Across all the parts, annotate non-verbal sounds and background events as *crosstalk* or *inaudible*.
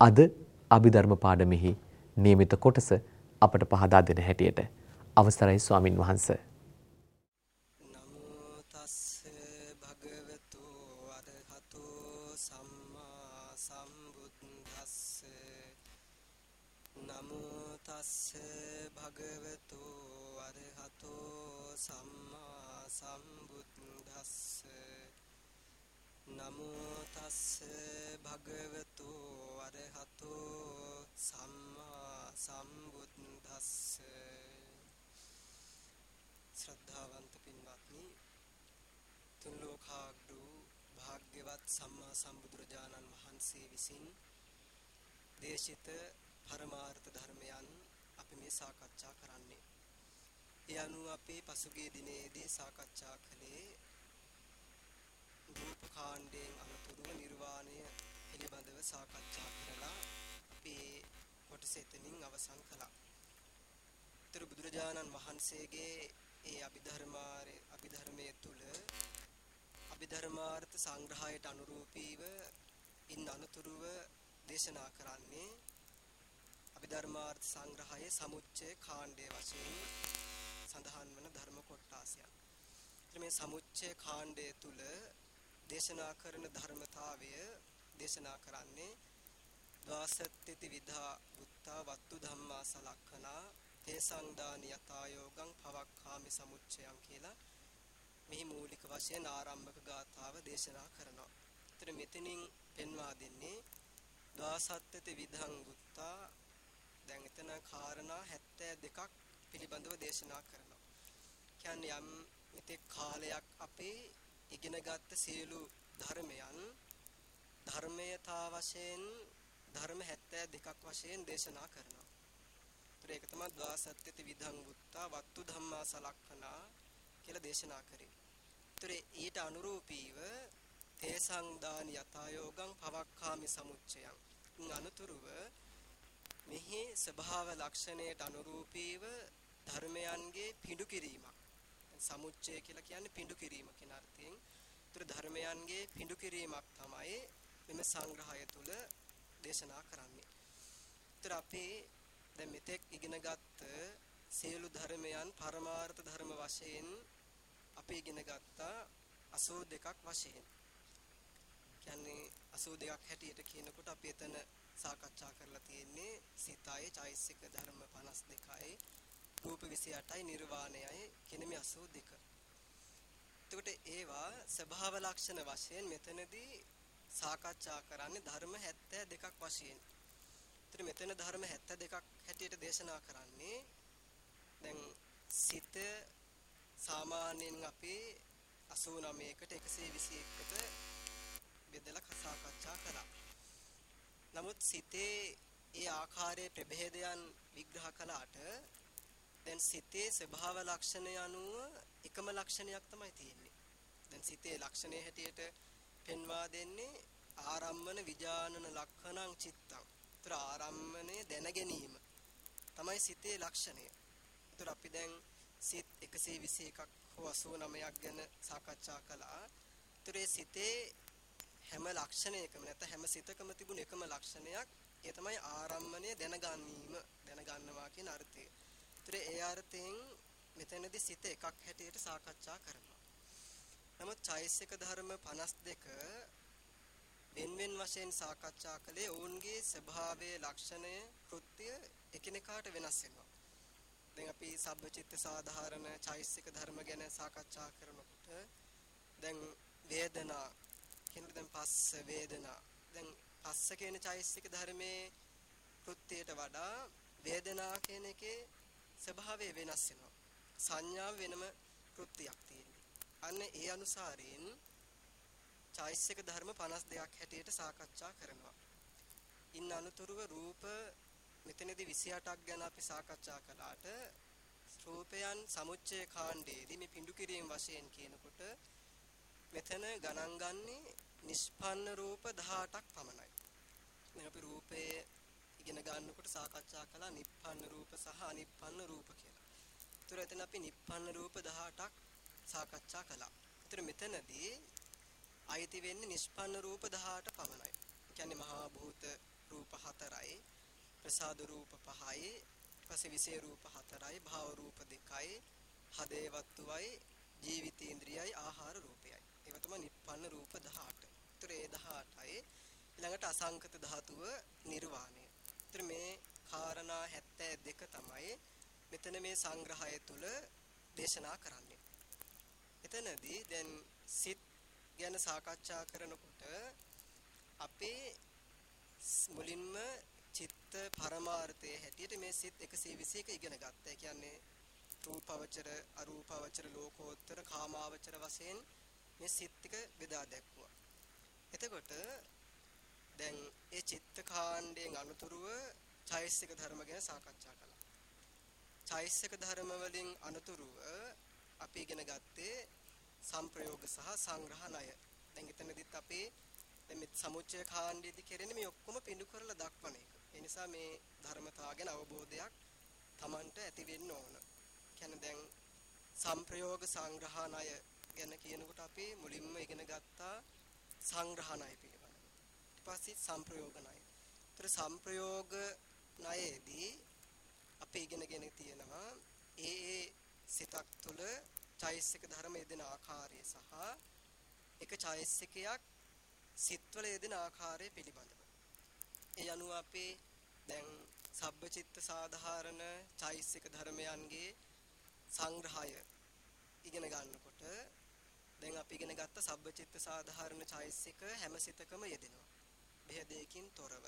අද අභිධර්ම පාඩමෙහි නියමිත කොටස අපට පහදා දෙන හැටියට අවසරයි ස්වාමින් වහන්සේ අරහතෝ සම්මා සම්බුද්දස්ස ශ්‍රද්ධාවන්ත පින්වත්නි තුන් ලෝකාග්‍රු භාග්‍යවත් සම්මා සම්බුදුරජාණන් වහන්සේ විසින් දේශිත පරමාර්ථ ධර්මයන් අපි මේ සාකච්ඡා කරන්නේ. ඒ අනුව අපේ පසුගිය දිනේදී සාකච්ඡා කළේ රූප කාණ්ඩයෙන් අනතුරුව නිර්වාණය පිළිබඳව සාකච්ඡා කරලා අපි කොටස එතනින් අවසන් කළා. ඊතර බුදුරජාණන් වහන්සේගේ ඒ අභිධර්මාරේ අභිධර්මයේ තුල අභිධර්මාර්ථ සංග්‍රහයට අනුරූපීව ඉන් අනතුරුව දේශනා කරන්නේ අභිධර්මාර්ථ සංග්‍රහයේ සමුච්චය කාණ්ඩයේ වශයෙන් සඳහන් වන ධර්ම කොටාසයන්. මේ සමුච්චය කාණ්ඩය තුල දේශනා කරන ධර්මතාවය දේශනා කරන්නේ වාසත්‍ත්‍ති විධා බුත්තා වත්තු ධම්මා සලක්ඛනා තේසං දානි යතායෝගං පවක්ඛාමි සමුච්චයං කියලා මෙහි මූලික වශයෙන් ආරම්භක ගාථාව දේශනා කරනවා. ඒතර මෙතනින් පෙන්වා දෙන්නේ වාසත්‍ත්‍ති විධං බුත්තා දැන් එතන කාරණා 72ක් පිළිබඳව දේශනා කරනවා. කියන්නේ යම් මෙතෙක් කාලයක් අපේ ඉගෙනගත්ත සියලු ධර්මයන් ධර්මයතා වශයෙන් ධර්ම 72ක් වශයෙන් දේශනා කරනවා. ඒතර ඒක තමයි ද්වාසත්‍යති විධං වුත්තා වත්තු ධම්මා සලක්ඛනා කියලා දේශනා කරේ. ඒතර ඊට අනුරූපීව තේසං දාන යතායෝගං පවක්ඛාමි සමුච්චයං. අනුතුරුව මෙහි ස්වභාව ලක්ෂණයට අනුරූපීව ධර්මයන්ගේ පිඬු කිරීමක් සමුච්චය කියලා කියන්නේ පිඬු කිරීම කියන අර්ථයෙන්. ඒතර ධර්මයන්ගේ පිඬු කිරීමක් තමයි මෙම සංග්‍රහය තුල දේශනා කරන්නේ. ඒතර අපි දැන් මෙතෙක් ඉගෙනගත්ත සියලු ධර්මයන් පරමාර්ථ ධර්ම වශයෙන් අපි ඉගෙන ගත්තා 82ක් වශයෙන්. කියන්නේ 82ක් හැටියට කියනකොට අපි එතන සාකච්ඡා කරලා තියෙන්නේ සිතයි චෛසික ධර්ම 52යි රූප 28යි නිර්වාණයයි කියන මේ 82. එතකොට ඒවා ස්වභාව ලක්ෂණ වශයෙන් මෙතනදී සාකච්ඡා කරන්නේ ධර්ම 72ක් වශයෙන්. ඒතර මෙතන ධර්ම 72ක් හැටියට දේශනා කරන්නේ දැන් සිත සාමාන්‍යයෙන් අපි 89කට 121කට බෙදලා සාකච්ඡා කළා. නමුත් සිතේ ඒ ආකාරයේ ප්‍රභේදයන් විග්‍රහ කළාට දැන් සිතේ ස්වභාව ලක්ෂණය අනුව එකම ලක්ෂණයක් තමයි තියෙන්නේ. දැන් සිතේ ලක්ෂණය හැටියට පෙන්වා දෙන්නේ ආරම්මන විජානන ලක්ෂණං චිත්තං. ඒතර ආරම්මනේ දැන ගැනීම තමයි සිතේ ලක්ෂණය. ඒතර අපි දැන් සිත් 121ක් හෝ 89ක් ගැන සාකච්ඡා කළා. ඒතර සිතේ හැම ලක්ෂණයකම නැත්නම් හැම සිතකම තිබුණ එකම ලක්ෂණයක් ඒ තමයි ආරම්මණය දැනගැනීම දැනගන්නවා කියන අර්ථය. ඒතර ඒ අර්ථයෙන් මෙතනදී සිත එකක් හැටියට සාකච්ඡා කරනවා. නමුත් චෛසික ධර්ම 52 වෙන්වෙන් වශයෙන් සාකච්ඡා කළේ ඔවුන්ගේ ස්වභාවයේ ලක්ෂණය කෘත්‍ය එකිනෙකාට වෙනස් වෙනවා. දැන් අපි සබ්බචිත්ත සාධාරණ චෛසික ධර්ම ගැන සාකච්ඡා කරනකොට දැන් වේදනා කියනකොට දැන් පස්ස වේදනා දැන් පස්ස කියන චෛසික ධර්මයේ කෘත්‍යයට වඩා වේදනා කියන එකේ ස්වභාවය වෙනස් වෙනවා. සංඥාව වෙනම කෘත්‍යයක් තියෙනවා. අන්න ඒ අනුසාරයෙන් චෛසික ධර්ම 52ක් හැටියට සාකච්ඡා කරනවා. ඉන් අනුතුරුව රූප මෙතනදී 28ක් ගැන අපි සාකච්ඡා කළාට රූපයන් සමුච්චය කාණ්ඩයේදී මේ පිඬු කිරීම වශයෙන් කියනකොට මෙතන ගණන් ගන්නේ නිෂ්පන්න රූප 18ක් පමණයි. දැන් අපි රූපයේ ඉගෙන ගන්නකොට සාකච්ඡා කළා නිප්පන්න රූප සහ අනිප්පන්න රූප කියලා. ඒතර එතන අපි නිප්පන්න රූප 18ක් සාකච්ඡා කළා. ඒතර මෙතනදී අයිති වෙන්නේ නිෂ්පන්න රූප 18 පමණයි. කියන්නේ මහා භූත රූප 4යි, ප්‍රසාද රූප 5යි, ඊපස්සේ විශේෂ රූප 4යි, භාව රූප 2යි, හදේවත්තුවයි, ජීවිතේන්ද්‍රයයි, ආහාර රූපයයි. ඒවා තමයි නිප්පන්න රූප 18. ඒතර ඒ 18යි ඊළඟට අසංකත ධාතුව නිර්වාණය. ඒතර මේ කාරණා 72 තමයි මෙතන මේ සංග්‍රහය තුල දේශනා කරන්නේ. එතනදී දැන් සිත් ගැන සාකච්ඡා කරනකොට අපේ මුලින්ම චිත්ත පරමාර්ථයේ හැටියට මේ සිත් 121 ඉගෙන ගත්තා. ඒ කියන්නේ රූපවචර, අරූපවචර, ලෝකෝත්තර, කාමාවචර වශයෙන් මේ සිත් ටික බෙදා දැක්වුවා. එතකොට දැන් ඒ චිත්ත කාණ්ඩයෙන් අනුතුරුව චෛසික ධර්ම ගැන සාකච්ඡා කළා. චෛසික ධර්ම වලින් අනුතුරුව අපි ඉගෙන ගත්තේ සංප්‍රයෝග සහ සංග්‍රහ ණය. දැන් එතනදිත් අපි දැන් මේ සමුච්චය කාණ්ඩයේදී කෙරෙන්නේ මේ ඔක්කොම පිඬු කරලා දක්වන එක. ඒ නිසා මේ ධර්මතාව ගැන අවබෝධයක් Tamanට ඇති වෙන්න ඕන. කියන්නේ දැන් සංප්‍රයෝග සංග්‍රහ ණය ගැන කියනකොට අපි මුලින්ම ඉගෙන ගත්තා සංග්‍රහ ණය පිළිබඳව. ඊට පස්සේ සංප්‍රයෝග ණය. ඒතර සංප්‍රයෝග ණයේදී අපි ඉගෙනගෙන තියෙනවා ඒ ඒ සිතක් තුළ චෛසික ධර්ම යෙදෙන ආකාරය සහ එක චෛසිකයක් සිත්වල යෙදෙන ආකාරය පිළිබඳව. ඒ අනුව අපේ දැන් සබ්බචිත්ත සාධාරණ චෛසික ධර්මයන්ගේ සංග්‍රහය ඉගෙන ගන්නකොට දැන් අපි ඉගෙන ගත්ත සබ්බචිත්ත සාධාරණ චෛසික හැම සිතකම යෙදෙනවා. බෙහෙදයකින් තොරව.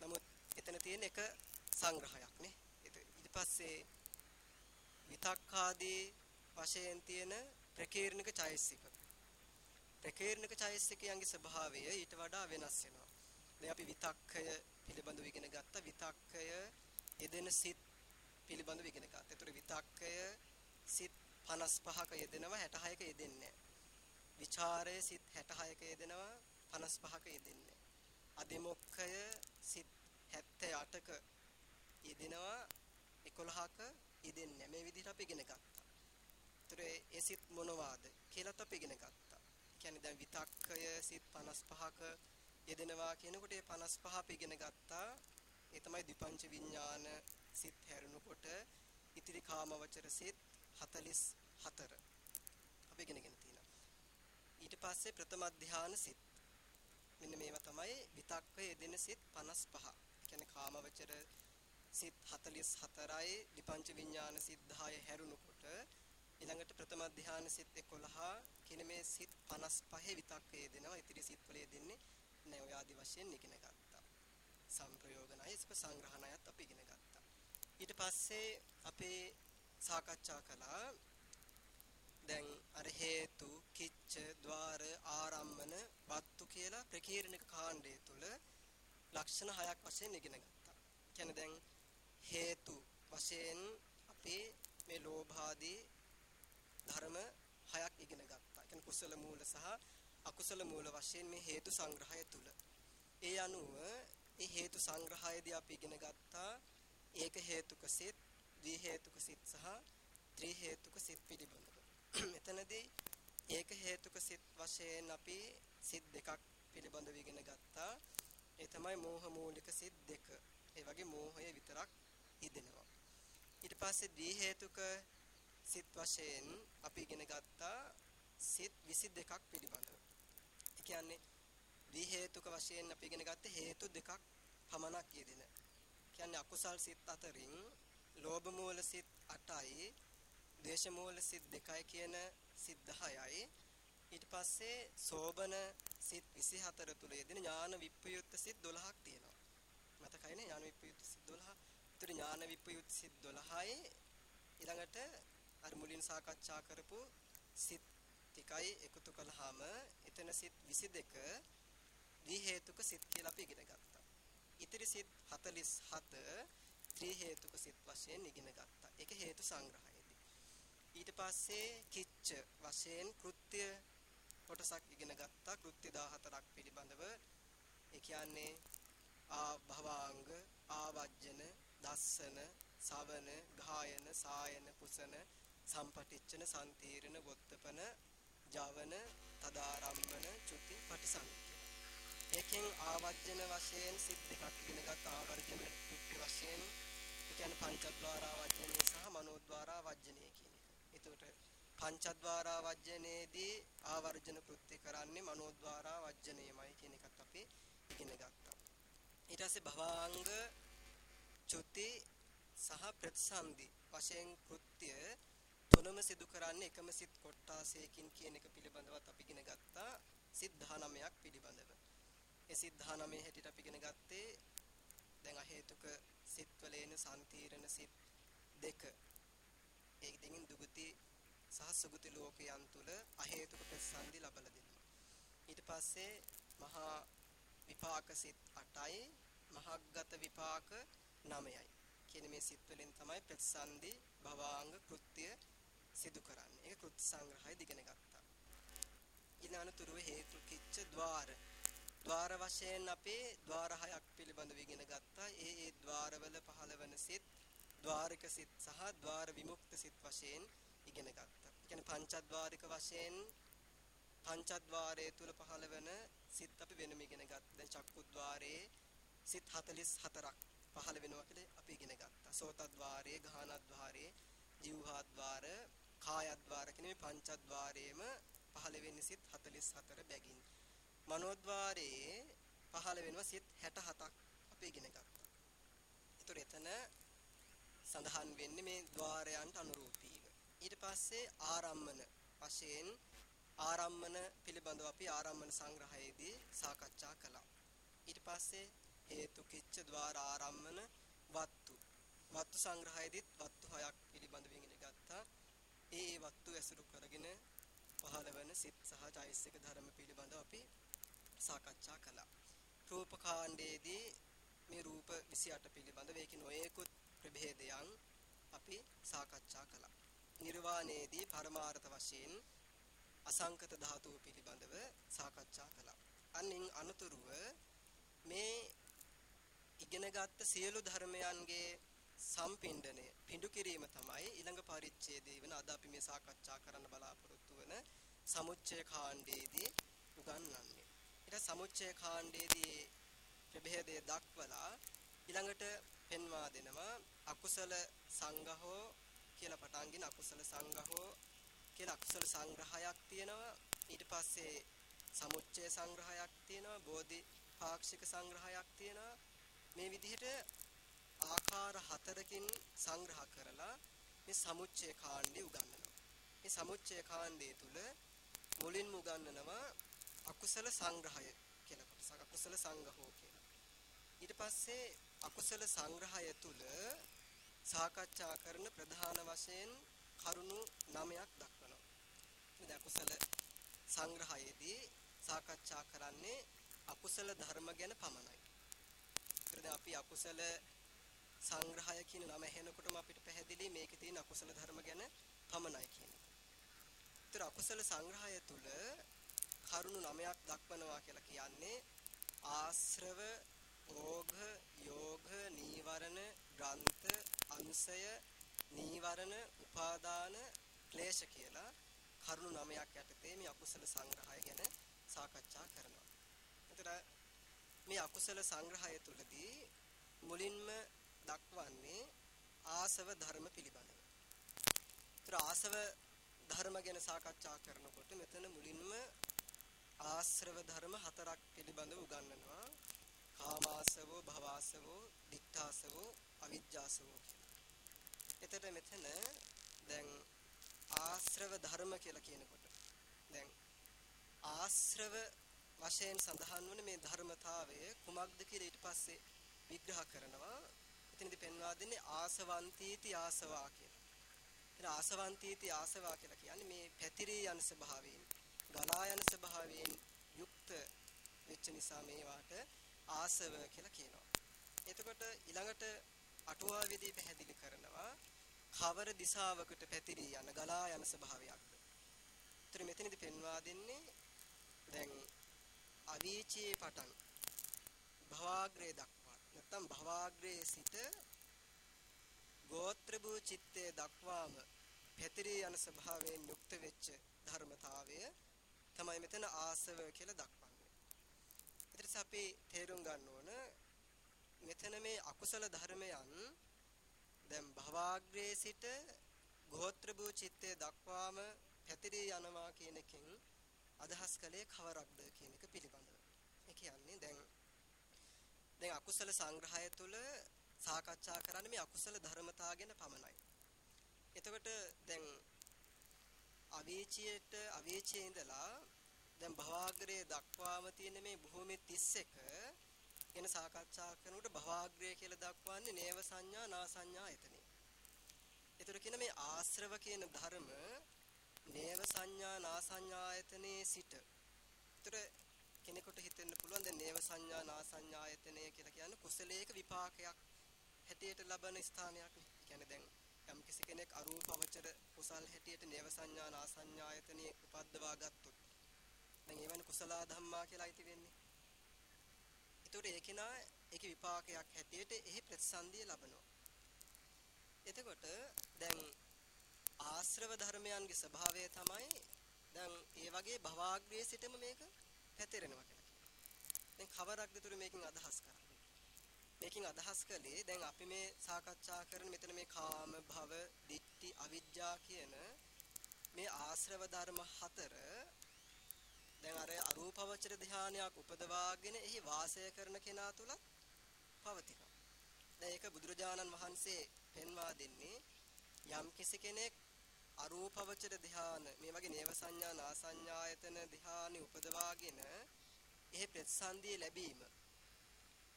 නමුත් එතන තියෙන එක සංග්‍රහයක් නේ. ඊට පස්සේ විතක්කාදී වශයෙන් තියෙන ප්‍රකීර්ණක චෛසික. ප්‍රකීර්ණක චෛසිකයන්ගේ ස්වභාවය ඊට වඩා වෙනස් වෙනවා. දැන් අපි විතක්කය පිළිබඳව ඉගෙන ගත්ත විතක්කය යෙදෙන සිත් පිළිබඳව ඉගෙන ගත්තා. ඒතර විතක්කය සිත් 55ක යෙදෙනවා 66ක යෙදෙන්නේ නැහැ. විචාරය සිත් 66ක යෙදෙනවා 55ක යෙදෙන්නේ අදිමොක්ඛය සිත් 78ක යෙදෙනවා 11ක යෙදෙන්නේ මේ විදිහට අපි ඉගෙන ගත්තා. ඒතර ඒ සිත් මොනවාද කියලාත් අපි ඉගෙන ගත්තා. කියන්නේ දැන් විතක්කය සිත් 55ක යෙදෙනවා කියනකොට ඒ 55 අපි ඉගෙන ගත්තා. ඒ තමයි විපංච විඥාන සිත් හැරුණකොට ඉතිරි කාමවචර සිත් 44 අපි ඉගෙනගෙන තියෙනවා. ඊට පස්සේ ප්‍රථම ධානය සිත් මෙන්න මේවා තමයි විතක්කය යෙදෙන සිත් 55. කියන්නේ කාමවචර සිත් 44යි විපංච විඥාන සිත් 10 හැරුණකොට ඊළඟට ප්‍රථම ධානය සිත් 11 කියන මේ සිත් 55 විතක්කය යෙදෙනවා. ඉතිරි සිත් වල යෙදෙන්නේ නැහැ. ඔය ආදි වශයෙන් ඉගෙන ගත්තා. සංප්‍රයෝගණයි ඉස්ක සංග්‍රහණයත් අපි ඉගෙන ගත්තා. ඊට පස්සේ අපේ සාකච්ඡා කළා දැන් අර හේතු කිච්ච ద్వාර ආරම්මන වත්තු කියලා ප්‍රකීර්ණක කාණ්ඩය තුල ලක්ෂණ හයක් වශයෙන් ඉගෙන ගත්තා. කියන්නේ දැන් හේතු වශයෙන් අපේ මේ ලෝභාදී ධර්ම හයක් ඉගෙන ගත්තා. කියන්නේ කුසල මූල සහ අකුසල මූල වශයෙන් මේ හේතු සංග්‍රහය තුල. ඒ අනුව ඒ හේතු සංග්‍රහයේදී අපි ඉගෙන ගත්තා ඒක හේතුක සිත්, ද්වි හේතුක සිත් සහ ත්‍රි හේතුක සිත් පිළිබඳව. *clears throat* මෙතනදී ඒක හේතුක සිත් වශයෙන් අපි සිත් දෙකක් පිළිබඳව ඉගෙන ගත්තා. ඒ තමයි මෝහ මූලික සිත් දෙක. ඒ වගේ මෝහය විතරක් ඉදෙනවා. ඊට පස්සේ ද්වි හේතුක සිත් වශයෙන් අපි ඉගෙන ගත්තා සිත් 22ක් පිළිබඳව. ඒ කියන්නේ ද්වි හේතුක වශයෙන් අපි ඉගෙන ගත්තේ හේතු දෙකක් පමණක් යෙදෙන. කියන්නේ අකුසල් සිත් අතරින් ලෝභ මූල සිත් 8යි, ද්වේෂ මූල සිත් 2යි කියන සිත් 10යි. ඊට පස්සේ සෝබන සිත් 24 තුල යෙදෙන ඥාන විප්‍රයුක්ත සිත් 12ක් තියෙනවා. මතකයිනේ ඥාන විප්‍රයුක්ත සිත් 12. ඒතර ඥාන විප්‍රයුක්ත සිත් 12යි ඊළඟට අර මුලින් සාකච්ඡා කරපු සිත් ටිකයි එකතු කළාම එතන සිත් 22 ද්වි හේතුක සිත් කියලා අපි ඉගෙන ගත්තා. ඉතිරි සිත් 47 ත්‍රි හේතුක සිත් වශයෙන් ඉගෙන ගත්තා. ඒක හේතු සංග්‍රහයේදී. ඊට පස්සේ කිච්ච වශයෙන් කෘත්‍ය කොටසක් ඉගෙන ගත්තා. කෘත්‍ය 14ක් පිළිබඳව. ඒ කියන්නේ ආ භවාංග, ආවජ්ජන, දස්සන, සවන, ගායන, සායන, කුසන, සම්පටිච්චන, සම්තීරණ, වොත්තපන, ජවන, තදාරම්මන, චුති, පටිසංඛ්‍ය. ඒකෙන් ආවර්ජන වශයෙන් සිත් දෙකක් ඉගෙන ගත්ත ආවර්ජන චුති වශයෙන් ඒ කියන්නේ පංචද්වාර ආවර්ජනය සහ මනෝද්වාර ආවර්ජනය කියන එක. එතකොට පංචද්වාර ආවර්ජනයේදී ආවර්ජන කෘත්‍ය කරන්නේ මනෝද්වාර ආවර්ජනයමයි කියන එකත් අපි ඉගෙන ගත්තා. ඊට පස්සේ භවාංග චුති සහ ප්‍රතිසන්දි වශයෙන් කෘත්‍ය තුනම සිදු කරන්නේ එකම සිත් කොටාසයකින් කියන එක පිළිබඳවත් අපි ඉගෙන ගත්තා සිත් 19ක් පිළිබඳව. ඒ සිත් 19 හැටියට අපි ඉගෙන ගත්තේ දැන් අහේතුක සිත් වල එන සම්තීරණ සිත් දෙක. ඒක දෙකින් දුගති සහ සුගති ලෝකයන් තුල අහේතුක ප්‍රතිසන්දි ලබලා දෙනවා. ඊට පස්සේ මහා විපාක සිත් 8යි මහග්ගත විපාක 9යි. කියන මේ සිත් වලින් තමයි ප්‍රතිසන්දි භවාංග කෘත්‍ය සිදු කරන්නේ. ඒක කෘත් සංග්‍රහය දිගෙන ගත්තා. ඊළඟ අනුතුරුව හේතු කිච්ච ద్వාර. ద్వාර වශයෙන් අපේ ద్వාර හයක් පිළිබඳව ඉගෙන ගත්තා. ඒ ඒ ద్వාරවල පහළවන සිත්, ద్వාරික සිත් සහ ద్వාර විමුක්ත සිත් වශයෙන් ඉගෙන ගත්තා. කියන්නේ පංචද්වාරික වශයෙන් පංචද්වාරයේ තුල පහළවන සිත් අපි වෙනම ඉගෙන ගත්තා. දැන් චක්කුද්වාරයේ සිත් 44ක් පහළ වෙනවා කියලා අපි ඉගෙන ගත්තා. සෝතද්වාරයේ, ගාහනද්වාරයේ, ජීවහාද්වාර කායද්්වාර කියන මේ පංචද්වාරයේම 15 වෙනි සිත් 44 බැගින් මනෝද්වාරයේ 15 වෙනවා සිත් 67ක් අපි ඉගෙන ගත්තා. ඒතර එතන සඳහන් වෙන්නේ මේ ద్వාරයන්ට අනුරූපීව. ඊට පස්සේ ආරම්මන වශයෙන් ආරම්මන පිළිබඳව අපි ආරම්මන සංග්‍රහයේදී සාකච්ඡා කළා. ඊට පස්සේ හේතු කිච්ච ద్వාර ආරම්මන වත්තු. වත්තු සංග්‍රහයේදීත් වත්තු හයක් පිළිබඳව ඉගෙන ඒ වත්තු ඇසුරු කරගෙන පහළවන සිත් සහ චෛසික ධර්ම පිළිබඳව අපි සාකච්ඡා කළා. රූපකාණ්ඩයේදී මේ රූප 28 පිළිබඳව ඒකේ නොයෙකුත් ප්‍රභේදයන් අපි සාකච්ඡා කළා. නිර්වාණයේදී පරමාර්ථ වශයෙන් අසංකත ධාතුව පිළිබඳව සාකච්ඡා කළා. අනින් අනතුරුව මේ ඉගෙනගත්ත සියලු ධර්මයන්ගේ සම්පින්ඩණය පිඬු කිරීම තමයි ඊළඟ පරිච්ඡේදයේ වෙන අද අපි මේ සාකච්ඡා කරන්න බලාපොරොත්තු වෙන සමුච්චය කාණ්ඩයේදී උගන්වන්නේ. ඊට සමුච්චය කාණ්ඩයේදී ප්‍රභේදය දක්වලා ඊළඟට පෙන්වා දෙනවා අකුසල සංඝහෝ කියලා පටන්ගෙන අකුසල සංඝහෝ කියලා අකුසල සංග්‍රහයක් තියෙනවා. ඊට පස්සේ සමුච්චය සංග්‍රහයක් තියෙනවා බෝධි පාක්ෂික සංග්‍රහයක් තියෙනවා. මේ විදිහට ආකාර හතරකින් සංග්‍රහ කරලා මේ සමුච්චය කාණ්ඩය උගන්වනවා මේ සමුච්චය කාණ්ඩය තුල මුලින්ම උගන්වනවා අකුසල සංග්‍රහය කියලා කොටසක් අකුසල සංගහෝ කියලා ඊට පස්සේ අකුසල සංග්‍රහය තුල සාකච්ඡා කරන ප්‍රධාන වශයෙන් කරුණු 9ක් දක්වනවා. මේ අකුසල සංග්‍රහයේදී සාකච්ඡා කරන්නේ අකුසල ධර්ම ගැන පමණයි. ඒතර දැන් අපි අකුසල සංග්‍රහය කියන නම ඇහෙනකොටම අපිට පැහැදිලි මේකේ තියෙන අකුසල ධර්ම ගැන පමණයි කියන එක. ඒතර අකුසල සංග්‍රහය තුල කරුණු 9ක් දක්වනවා කියලා කියන්නේ ආශ්‍රව ඕඝ යෝග නීවරණ ග්‍රන්ථ අංශය නීවරණ උපාදාන ක්ලේශ කියලා කරුණු නමයක් යටතේ මේ අකුසල සංග්‍රහය ගැන සාකච්ඡා කරනවා. එතන මේ අකුසල සංග්‍රහය තුලදී මුලින්ම දක්වන්නේ ආසව ධර්ම පිළිබඳව. ඒතර ආසව ධර්ම ගැන සාකච්ඡා කරනකොට මෙතන මුලින්ම ආශ්‍රව ධර්ම හතරක් පිළිබඳව උගන්වනවා. කාමාසවෝ, භවාසවෝ, දික්ඨාසවෝ, අවිජ්ජාසවෝ කියලා. එතකොට මෙතන දැන් ආශ්‍රව ධර්ම කියලා කියනකොට දැන් ආශ්‍රව වශයෙන් සඳහන් වන මේ ධර්මතාවය කුමක්ද කියලා ඊට පස්සේ විග්‍රහ කරනවා. එතනදී පෙන්වා දෙන්නේ ආසවන්තීති ආසවා කියලා. එතන ආසවන්තීති ආසවා කියලා කියන්නේ මේ පැතිරී යන ස්වභාවයෙන්, ගලා යන ස්වභාවයෙන් යුක්ත වෙච්ච නිසා මේවාට ආසව කියලා කියනවා. එතකොට ඊළඟට අටුවාවේදී පැහැදිලි කරනවා කවර දිශාවකට පැතිරී යන ගලා යන ස්වභාවයක්ද. ඒතර මෙතනදී පෙන්වා දෙන්නේ දැන් අවීචයේ පටන් භවාග්‍රේ දක්වා නැත්නම් භවාග්‍රේ සිට ගෝත්‍ර භූ චිත්තේ දක්වාම පැතිරී යන ස්වභාවයෙන් යුක්ත වෙච්ච ධර්මතාවය තමයි මෙතන ආසව කියලා දක්වන්නේ. ඊට අපි තේරුම් ගන්න ඕන මෙතන මේ අකුසල ධර්මයන් දැන් භවාග්‍රේ සිට ගෝත්‍ර භූ චිත්තේ දක්වාම පැතිරී යනවා කියන එකෙන් අදහස් කළේ කවරක්ද කියන එක පිළිබඳව. ඒ කියන්නේ දැන් දැන් අකුසල සංග්‍රහය තුළ සාකච්ඡා කරන්නේ මේ අකුසල ධර්මතා ගැන පමණයි. එතකොට දැන් අවීචියට අවීචයේ ඉඳලා දැන් භවාග්‍රයේ දක්වාම තියෙන මේ භූමි 31 ගැන සාකච්ඡා කරනකොට භවාග්‍රය කියලා දක්වන්නේ නේව සංඥා නා සංඥා එතනේ. ඒතර කියන මේ ආශ්‍රව කියන ධර්ම නේව සංඥා නා සංඥා ආයතනයේ සිට. ඒතර කෙනෙකුට හිතෙන්න පුළුවන් දැන් නේව සංඥා නා සංඥා ආයතනය කියලා කියන්නේ කුසලයක විපාකයක් හැටියට ලබන ස්ථානයක් නේ. කියන්නේ දැන් යම් කිසි කෙනෙක් අරූපවචර කුසල් හැටියට නේව සංඥා නා සංඥා ආයතනයේ උපද්දවා ගත්තොත් දැන් ඒවන කුසල ධම්මා කියලා අයිති වෙන්නේ. ඒතකොට ඒ කෙනා ඒකේ විපාකයක් හැටියට එහි ප්‍රතිසන්දිය ලබනවා. එතකොට දැන් ආශ්‍රව ධර්මයන්ගේ ස්වභාවය තමයි දැන් ඒ වගේ භවාග්‍රයේ සිටම මේක පැතිරෙනවා කියලා කියනවා. දැන් කවරක්ද තුර මේකෙන් අදහස් කරන්නේ? මේකෙන් අදහස් කළේ දැන් අපි මේ සාකච්ඡා කරන මෙතන මේ කාම භව, ditthi, අවිජ්ජා කියන මේ ආශ්‍රව ධර්ම හතර දැන් අර අරූපවචර ධානයක් උපදවාගෙන එහි වාසය කරන කෙනා තුල පවතිනවා. දැන් ඒක බුදුරජාණන් වහන්සේ පෙන්වා දෙන්නේ යම් කෙනෙක් අරූපවචර ධාන මේ වගේ නේව සංඥා නා සංඥායතන ධානි උපදවාගෙන එහි ප්‍රතිසන්දිය ලැබීම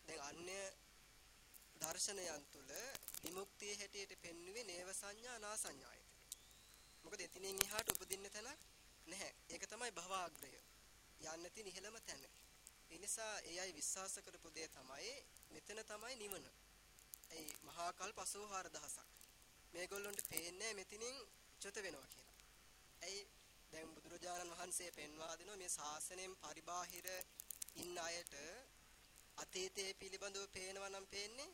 දැන් අන්‍ය දර්ශනයන් තුල විමුක්තිය හැටියට පෙන්වුවේ නේව සංඥා නා සංඥායතන. මොකද එතනින් එහාට උපදින්න තැනක් නැහැ. ඒක තමයි භවආග්‍රය. යන්න තියෙන ඉහළම තැන. ඒ නිසා ඒ අය විශ්වාස කරපු දේ තමයි මෙතන තමයි නිවන. ඒ මහා කල්ප 84000ක්. මේගොල්ලන්ට පේන්නේ මෙතනින් චුත වෙනවා කියලා. ඇයි දැන් බුදුරජාණන් වහන්සේ පෙන්වා දෙනවා මේ ශාසනයෙන් පරිබාහිර ඉන්න අයට අතීතයේ පිළිබඳව පේනවා නම් පේන්නේ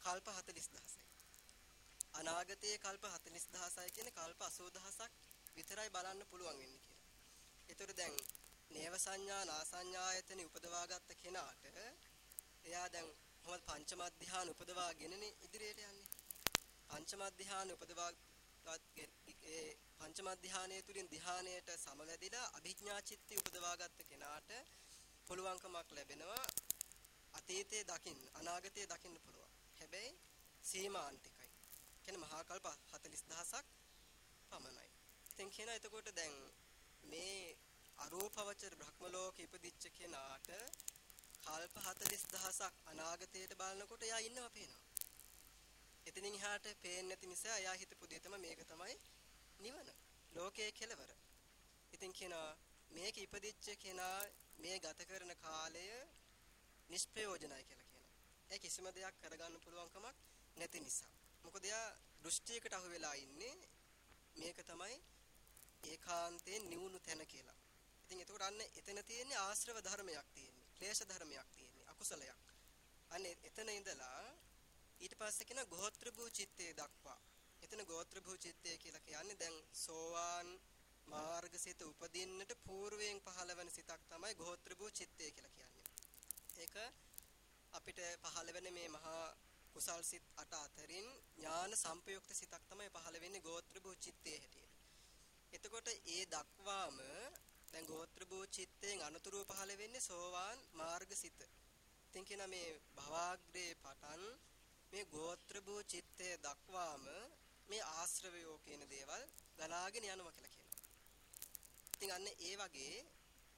කල්ප 40000යි. අනාගතයේ කල්ප 40000යි කියන්නේ කල්ප 80000ක් විතරයි බලන්න පුළුවන් වෙන්නේ කියලා. ඒතර දැන් නේව සංඥා නාසඤ්ඤායතන උපදවාගත්ත කෙනාට එයා දැන් මොකද පංචම ධ්‍යාන උපදවාගෙනනේ ඉදිරියට යන්නේ. පංචම ධ්‍යාන උපදවා ඒ පංචම ධ්‍යානයේ තුලින් ධ්‍යානයට සමවැදිලා අභිඥා චිත්ති උපදවාගත්ත කෙනාට පුළුවන්කමක් ලැබෙනවා අතීතයේ දකින්න අනාගතයේ දකින්න පුළුවන්. හැබැයි සීමාන්තිකයි. කියන්නේ මහා කල්ප 40000ක් පමණයි. ඉතින් කියන එතකොට දැන් මේ අරූපවචර බ්‍රහ්ම ලෝකෙ ඉපදිච්ච කෙනාට කල්ප 40000ක් අනාගතයට බලනකොට එයා ඉන්නවා පේනවා. එතනින් එහාට පේන්නේ නැති නිසා එයා හිතපු දේ තමයි මේක තමයි නිවන. ලෝකයේ කෙලවර. ඉතින් කියනවා මේක ඉපදිච්ච කෙනා මේ ගත කරන කාලය නිෂ්ප්‍රයෝජනයි කියලා කියනවා. ඒ කිසිම දෙයක් කරගන්න පුළුවන් කමක් නැති නිසා. මොකද එයා දෘෂ්ටියකට අහු වෙලා ඉන්නේ මේක තමයි ඒකාන්තයෙන් නිවුණු තැන කියලා. ඉතින් එතකොට අන්න එතන තියෙන්නේ ආශ්‍රව ධර්මයක් තියෙන්නේ. ක්ලේශ ධර්මයක් තියෙන්නේ. අකුසලයක්. අන්න එතන ඉඳලා ඊට පස්සේ කියන ගෝත්‍ර භූ චිත්තේ දක්වා. එතන ගෝත්‍ර භූ චිත්තේ කියලා කියන්නේ දැන් සෝවාන් මාර්ගසිත උපදින්නට పూర్වයෙන් පහළ වෙන සිතක් තමයි ගෝත්‍ර භූ චිත්තේ කියලා කියන්නේ. ඒක අපිට පහළ වෙන මේ මහා කුසල් සිත් අට අතරින් ඥාන සංපයුක්ත සිතක් තමයි පහළ වෙන්නේ ගෝත්‍ර භූ චිත්තේ හැටියට. එතකොට ඒ දක්වාම දැන් ගෝත්‍ර භූ චිත්තයෙන් අනුතුරුව පහළ වෙන්නේ සෝවාන් මාර්ගසිත. ඉතින් කියන මේ භවාග්‍රේ පටන් මේ ගෝත්‍ර භූ චිත්තය දක්වාම මේ ආශ්‍රවයෝ කියන දේවල් ගලාගෙන යනවා කියලා කියනවා. ඉතින් අන්න ඒ වගේ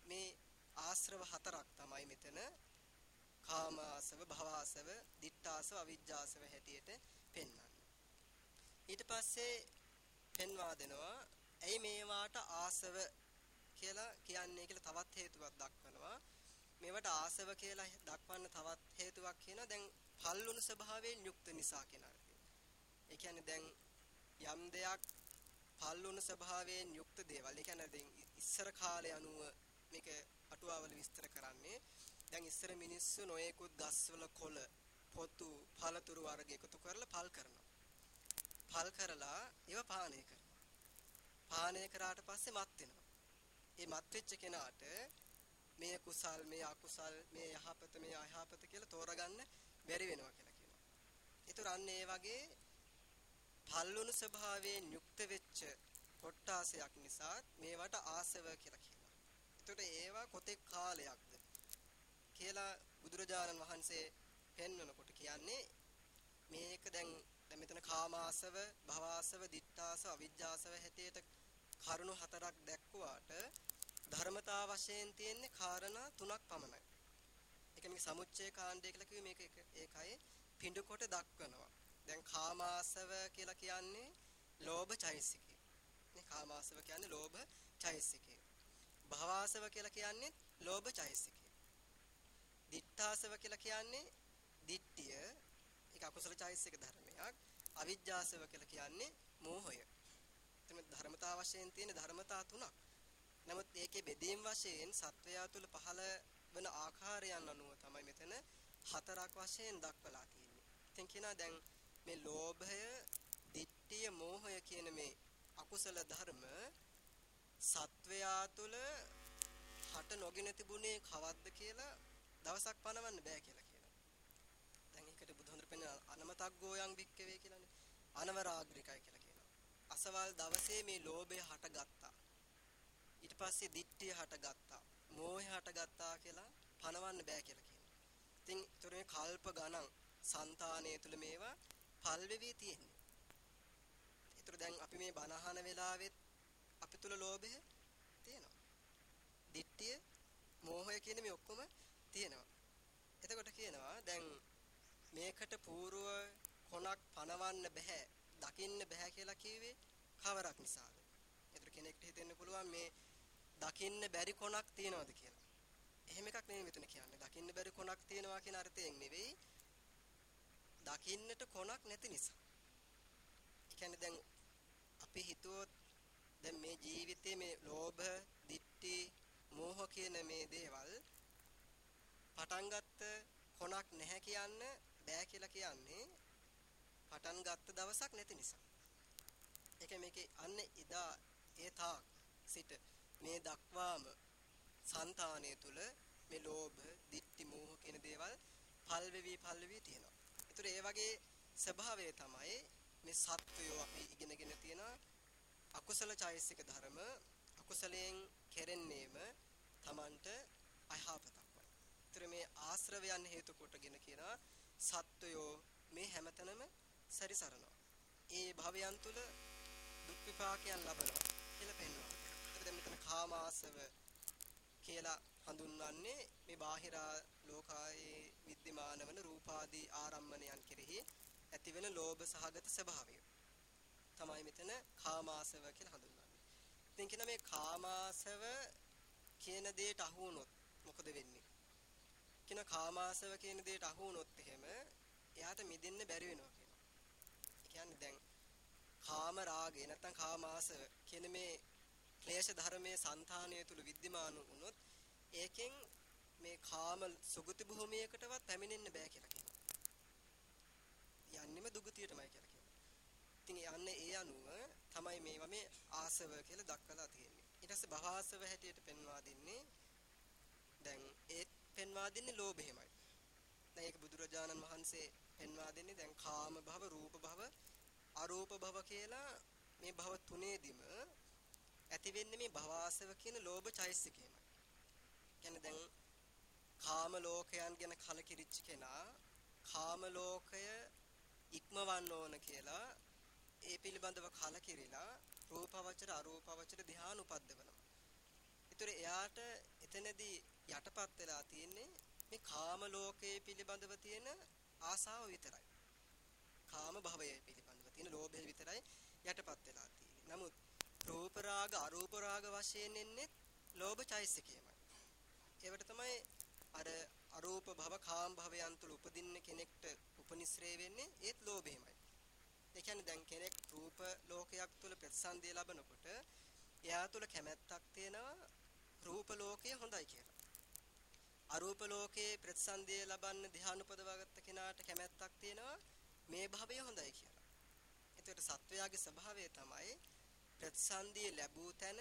මේ ආශ්‍රව හතරක් තමයි මෙතන කාමාසව, භවආසව, දිඨාසව, අවිජ්ජාසව හැටියට පෙන්වන්නේ. ඊට පස්සේ පෙන්වා දෙනවා ඇයි මේවාට ආසව කියලා කියන්නේ කියලා තවත් හේතුවක් දක්වනවා. මේවට ආසව කියලා දක්වන්න තවත් හේතුවක් කියනවා. දැන් පල්ලුණු ස්වභාවයෙන් යුක්ත නිසා කියන අර්ථය. ඒ කියන්නේ දැන් යම් දෙයක් පල්ලුණු ස්වභාවයෙන් යුක්ත දේවල්. ඒ කියන්නේ දැන් ඉස්සර කාලේ අනුව මේක අටුවාවල විස්තර කරන්නේ දැන් ඉස්සර මිනිස්සු නොයෙකුත් ගස්වල කොළ පොතු පළතුරු වර්ග එකතු කරලා පල් කරනවා. පල් කරලා ඒව පානය කරනවා. පානය කරාට පස්සේ මත් වෙනවා. ඒ මත් වෙච්ච කෙනාට මේ කුසල් මේ අකුසල් මේ යහපත මේ අයහපත කියලා තෝරගන්න බැරි වෙනවා කියලා කියනවා. ඒතර අන්න ඒ වගේ පල්ලුණු ස්වභාවයෙන් යුක්ත වෙච්ච කොට්ටාසයක් නිසා මේවට ආසව කියලා කියනවා. ඒතකොට ඒවා කොතෙක් කාලයක්ද කියලා බුදුරජාණන් වහන්සේ පෙන්වනකොට කියන්නේ මේක දැන් දැන් මෙතන කාමාසව, භවආසව, දිත්තාසව, අවිජ්ජාසව හැටියට කරුණු හතරක් දැක්කුවාට ධර්මතා වශයෙන් තියෙන්නේ කාරණා තුනක් පමණයි. ඒක මේ සමුච්චේ කාණ්ඩය කියලා කිව්වේ මේක ඒකයි පිඬු කොට දක්වනවා. දැන් කාමාසව කියලා කියන්නේ ලෝභ චෛසිකය. මේ කාමාසව කියන්නේ ලෝභ චෛසිකය. භවආසව කියලා කියන්නේ ලෝභ චෛසිකය. දිත්තාසව කියලා කියන්නේ දිට්ඨිය ඒක අකුසල චෛසික ධර්මයක්. අවිජ්ජාසව කියලා කියන්නේ මෝහය. එතන ධර්මතා වශයෙන් තියෙන ධර්මතා තුනක්. නමුත් ඒකේ බෙදීම් වශයෙන් සත්වයා තුල පහළ වෙන ආකාරයන් අනුව තමයි මෙතන හතරක් වශයෙන් දක්වලා තියෙන්නේ. ඉතින් කියනවා දැන් මේ ලෝභය, ditthිය, මෝහය කියන මේ අකුසල ධර්ම සත්වයා තුල හට නොගෙන තිබුණේ කවද්ද කියලා දවසක් පනවන්න බෑ කියලා කියනවා. දැන් ඒකට බුදුහඳුර පෙන්න අනමතග්ගෝයන් වික්කවේ කියලානේ. අනවරාග්‍රිකයි කියලා කියනවා. අසවල් දවසේ මේ ලෝභය හටගත්තා. ඊට පස්සේ දිට්ඨිය හටගත්තා. මෝහය හටගත්තා කියලා පනවන්න බෑ කියලා කියනවා. ඉතින් ඒතර මේ කල්ප ගණන් సంతානය තුල මේවා පල් වෙවි තියෙන්නේ. ඒතර දැන් අපි මේ බනහන වෙලාවෙත් අපි තුල ලෝභය තියෙනවා. දිට්ඨිය, මෝහය කියන මේ ඔක්කොම තියෙනවා. එතකොට කියනවා දැන් මේකට పూర్ව කොනක් පනවන්න බෑ, දකින්න බෑ කියලා කිව්වේ කවරක් නිසාද? ඒතර කෙනෙක්ට හිතෙන්න පුළුවන් මේ දකින්න බැරි කොනක් තියනවද කියලා. එහෙම එකක් නෙමෙයි මෙතන කියන්නේ. දකින්න බැරි කොනක් තියනවා කියන අර්ථයෙන් නෙවෙයි. දකින්නට කොනක් නැති නිසා. ඒ කියන්නේ දැන් අපි හිතුවොත් දැන් මේ ජීවිතයේ මේ ලෝභ, ditthi, මෝහ කියන මේ දේවල් පටන් ගත්ත කොනක් නැහැ කියන්න බෑ කියලා කියන්නේ පටන් ගත්ත දවසක් නැති නිසා. ඒක මේකේ අන්න එදා ඒ තාක් සිට මේ දක්වාම సంతානය තුල මේ ලෝභ, ditthi, මෝහ කියන දේවල් පල්වෙවි පල්වෙවි තියෙනවා. ඒතර ඒ වගේ ස්වභාවය තමයි මේ සත්වයෝ අපි ඉගෙනගෙන තියෙන අකුසල චෛසික ධර්ම අකුසලයෙන් කෙරෙන්නේම Tamanට අයහපතක් වයි. ඒතර මේ ආශ්‍රවයන් හේතු කොටගෙන කියන සත්වයෝ මේ හැමතැනම සැරිසරනවා. ඒ භවයන් තුල දුක් විපාකයන් ලබනවා කියලා පෙන්වනවා. ඒතර දැන් මෙතන කාමාසව කියලා හඳුන්වන්නේ මේ බාහිරා ලෝකායේ विद्यमान වන රූපාදී ආරම්මණයන් කෙරෙහි ඇතිවන ලෝභ සහගත ස්වභාවය තමයි මෙතන කාමාසව කියලා හඳුන්වන්නේ. ඉතින් කියන මේ කාමාසව කියන දෙයට අහු වුණොත් මොකද වෙන්නේ? කියන කාමාසව කියන දෙයට අහු වුණොත් එහෙම එයාට මිදෙන්න බැරි වෙනවා කියනවා. ඒ කියන්නේ දැන් කාම රාගය නැත්නම් කාමාසව කියන මේ ක්ලේශ ධර්මයේ సంతානය තුල विद्यमान වුණොත් ඒකෙන් මේ කාම සුගති භූමියකටවත් පැමිණෙන්න බෑ කියලා කියනවා. යන්නෙම දුගතියටමයි කියලා කියනවා. ඉතින් යන්නේ ඒ අනුව තමයි මේවා මේ ආසව කියලා දක්වලා තියෙන්නේ. ඊට පස්සේ භවආසව හැටියට පෙන්වා දෙන්නේ දැන් ඒ පෙන්වා දෙන්නේ ලෝභෙමයි. දැන් ඒක බුදුරජාණන් වහන්සේ පෙන්වා දෙන්නේ දැන් කාම භව, රූප භව, අරූප භව කියලා මේ භව තුනේදිම ඇති වෙන්නේ මේ භවආසව කියන ලෝභ චෛසිකේමයි. කියන්නේ දැන් කාම ලෝකයන් ගැන කලකිරිච්ච කෙනා කාම ලෝකය ඉක්මවන්න ඕන කියලා ඒ පිළිබඳව කලකිරිලා රූපවචර අරූපවචර ධ්‍යාන උපද්දවනවා. ඒතර එයාට එතනදී යටපත් වෙලා තියෙන්නේ මේ කාම ලෝකයේ පිළිබඳව තියෙන ආසාව විතරයි. කාම භවය පිළිබඳව තියෙන ලෝභය විතරයි යටපත් වෙලා තියෙන්නේ. නමුත් රූප රාග අරූප රාග වශයෙන් එන්නේ ලෝභ චෛසිකයමයි. ඒවට තමයි අර අරූප භව කාම භවයන් තුල උපදින්න කෙනෙක්ට උපනිශ්‍රේ වෙන්නේ ඒත් ලෝභයමයි. ඒ කියන්නේ දැන් කෙනෙක් රූප ලෝකයක් තුල ප්‍රතිසන්දිය ලබනකොට එයා තුල කැමැත්තක් තියෙනවා රූප ලෝකය හොඳයි කියලා. අරූප ලෝකයේ ප්‍රතිසන්දිය ලබන්න ධ්‍යාන උපදවාගත්ත කෙනාට කැමැත්තක් තියෙනවා මේ භවය හොඳයි කියලා. එතකොට සත්වයාගේ ස්වභාවය තමයි ප්‍රතිසන්දිය ලැබූ තැන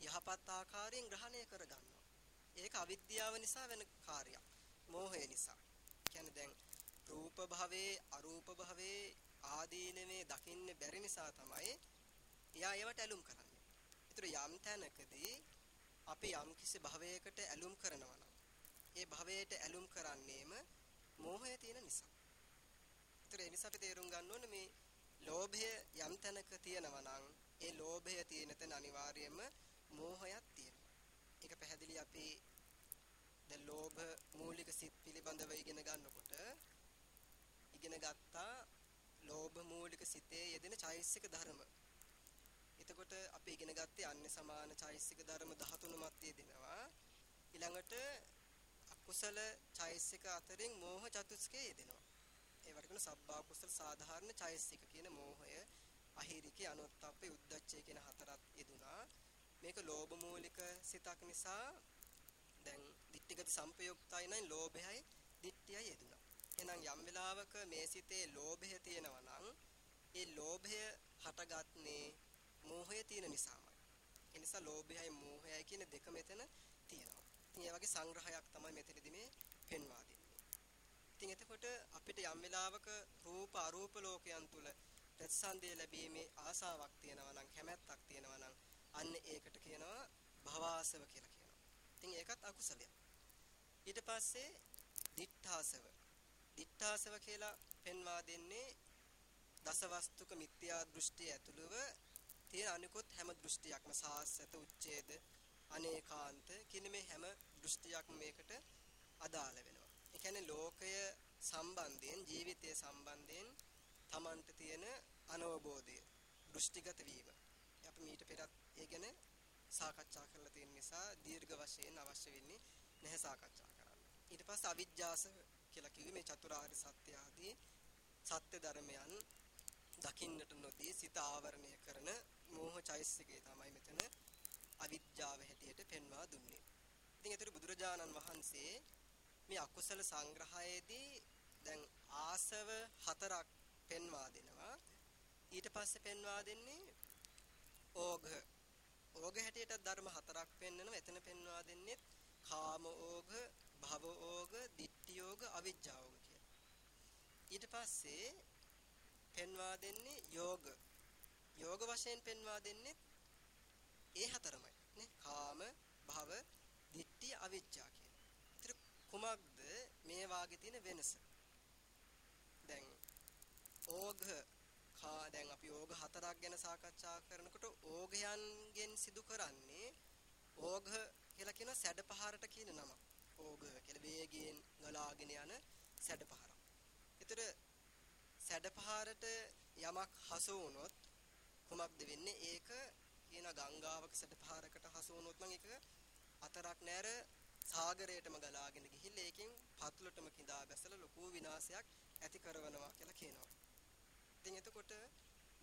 යහපත් ආකාරයෙන් ග්‍රහණය කරගන්නවා. ඒක අවිද්‍යාව නිසා වෙන කාර්යයක්. මෝහය නිසා. කියන්නේ දැන් රූප භවයේ අරූප භවයේ ආදීනමේ දකින්න බැරි නිසා තමයි එයා ඒවට ඇලුම් කරන්නේ. ඒතර යම් තැනකදී අපි යම් කිසි භවයකට ඇලුම් කරනවා නම් ඒ භවයට ඇලුම් කරන්නේම මෝහය තියෙන නිසා. ඒතර ඒ නිසා අපි තේරුම් ගන්න ඕනේ මේ ලෝභය යම් තැනක තියෙනවා නම් ඒ ලෝභය තියෙන තැන අනිවාර්යයෙන්ම මෝහයක් තියෙනවා. ඒක පැහැදිලි අපි දැන් ලෝභ මූලික සිත් පිළිබඳව ඉගෙන ගන්නකොට ඉගෙන ගත්තා ලෝභ මූලික සිතේ යෙදෙන චෛසික ධර්ම. එතකොට අපි ඉගෙන ගත්තේ අන්‍ය සමාන චෛසික ධර්ම 13මත් යෙදෙනවා. ඊළඟට අකුසල චෛසික අතරින් මෝහ චතුස්කේ යෙදෙනවා. ඒවට කියන සබ්බා කුසල සාධාරණ චෛසික කියන මෝහය, අහිරිකේ අනුත්ප්පේ උද්දච්චය කියන හතරත් යෙදුනා. මේක ලෝභ මූලික සිතක් නිසා දැන් ditthිගත සංපයුක්තයි නම් ලෝභයයි ditthියයි යෙදුනා. එහෙනම් යම් වෙලාවක මේ සිතේ ලෝභය තියෙනවා නම් ඒ ලෝභය හටගන්නේ මෝහය තියෙන නිසාමයි. ඒ නිසා ලෝභයයි මෝහයයි කියන දෙක මෙතන තියෙනවා. ඉතින් ඒ වගේ සංග්‍රහයක් තමයි මෙතනදී මේ පෙන්වා දෙන්නේ. ඉතින් එතකොට අපිට යම් වෙලාවක රූප අරූප ලෝකයන් තුල ප්‍රතිසන්දිය ලැබීමේ ආසාවක් තියෙනවා නම් කැමැත්තක් තියෙනවා නම් අන්න ඒකට කියනවා භවආසව කියලා කියනවා. ඉතින් ඒකත් අකුසලයක්. ඊට පස්සේ දිඨාසව. දිඨාසව කියලා පෙන්වා දෙන්නේ දසවස්තුක මිත්‍යා දෘෂ්ටි ඇතුළුව තියෙන අනිකුත් හැම දෘෂ්ටියක්ම සාස්සත උච්ඡේද අනේකාන්ත කියන මේ හැම දෘෂ්ටියක්ම මේකට අදාළ වෙනවා. ඒ කියන්නේ ලෝකය සම්බන්ධයෙන් ජීවිතය සම්බන්ධයෙන් Tamanට තියෙන අනවබෝධය දෘෂ්ටිගත වීම. අපි මීට පෙරත් ඒ ගැන සාකච්ඡා කරලා තියෙන නිසා දීර්ඝ වශයෙන් අවශ්‍ය වෙන්නේ නැහැ සාකච්ඡා කරන්න. ඊට පස්සේ අවිජ්ජාස කියලා කිව්වේ මේ චතුරාර්ය සත්‍ය ආදී සත්‍ය ධර්මයන් දකින්නට නොදී සිත ආවරණය කරන මෝහ චෛසිකේ තමයි මෙතන අවිද්‍යාව හැටියට පෙන්වා දුන්නේ. ඉතින් ඒතර බුදුරජාණන් වහන්සේ මේ අකුසල සංග්‍රහයේදී දැන් ආසව හතරක් පෙන්වා දෙනවා. ඊට පස්සේ පෙන්වා දෙන්නේ ඕඝ. ඕඝ හැටියට ධර්ම හතරක් පෙන්වනවා. එතන පෙන්වා දෙන්නේ කාම ඕඝ, භව ඕඝ, ditthi ඕඝ, අවිජ්ජා ඕඝ කියලා. ඊට පස්සේ පෙන්වා දෙන්නේ යෝග. යෝග වශයෙන් පෙන්වා දෙන්නේ ඒ හතරමයි නේ. කාම, භව, ditthi, අවිජ්ජා කියන. ඒතර කුමක්ද මේ වාගේ තියෙන වෙනස? දැන් ඕඝ කා දැන් අපි ඕඝ හතරක් ගැන සාකච්ඡා කරනකොට ඕඝයන්ගෙන් සිදු කරන්නේ ඕඝ කියලා කියන සැඩපහරට කියන නම. ඕඝ කියලා වේගයෙන් ගලාගෙන යන සැඩපහරක්. ඒතර සැඩපහරට යමක් හසු වුණොත් කුමක්ද වෙන්නේ? ඒක කියන ගංගාවක සැඩපහරකට හසු වුණොත් නම් ඒක අතරක් නැර සාගරයටම ගලාගෙන ගිහිල්ලා ඒකෙන් පතුලටම කිඳා බැසලා ලොකු විනාශයක් ඇති කරනවා කියලා කියනවා. ඉතින් එතකොට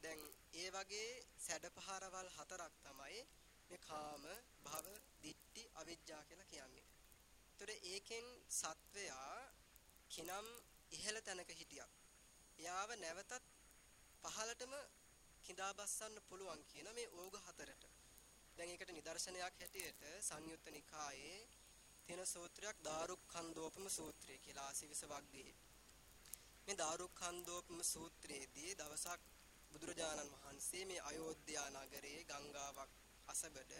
දැන් ඒ වගේ සැඩපහරවල් හතරක් තමයි මේ කාම, භව, ditthi, අවිජ්ජා කියලා කියන්නේ. ඒතර ඒකෙන් සත්වයා කිනම් ඉහළ තැනක හිටියක්. එයාව නැවතත් පහළටම කිඳා බස්සන්න පුළුවන් කියන මේ ඕග හතරට. දැන් ඒකට නිදර්ශනයක් හැටියට සංයුත්ත නිකායේ තියෙන සූත්‍රයක් දාරුක්ඛන්දෝපම සූත්‍රය කියලා ආසිවිස වග්ගයේ. මේ දාරුක්ඛන්දෝපම සූත්‍රයේදී දවසක් බුදුරජාණන් වහන්සේ මේ අයෝධ්‍යා නගරයේ ගංගාවක් අසබඩ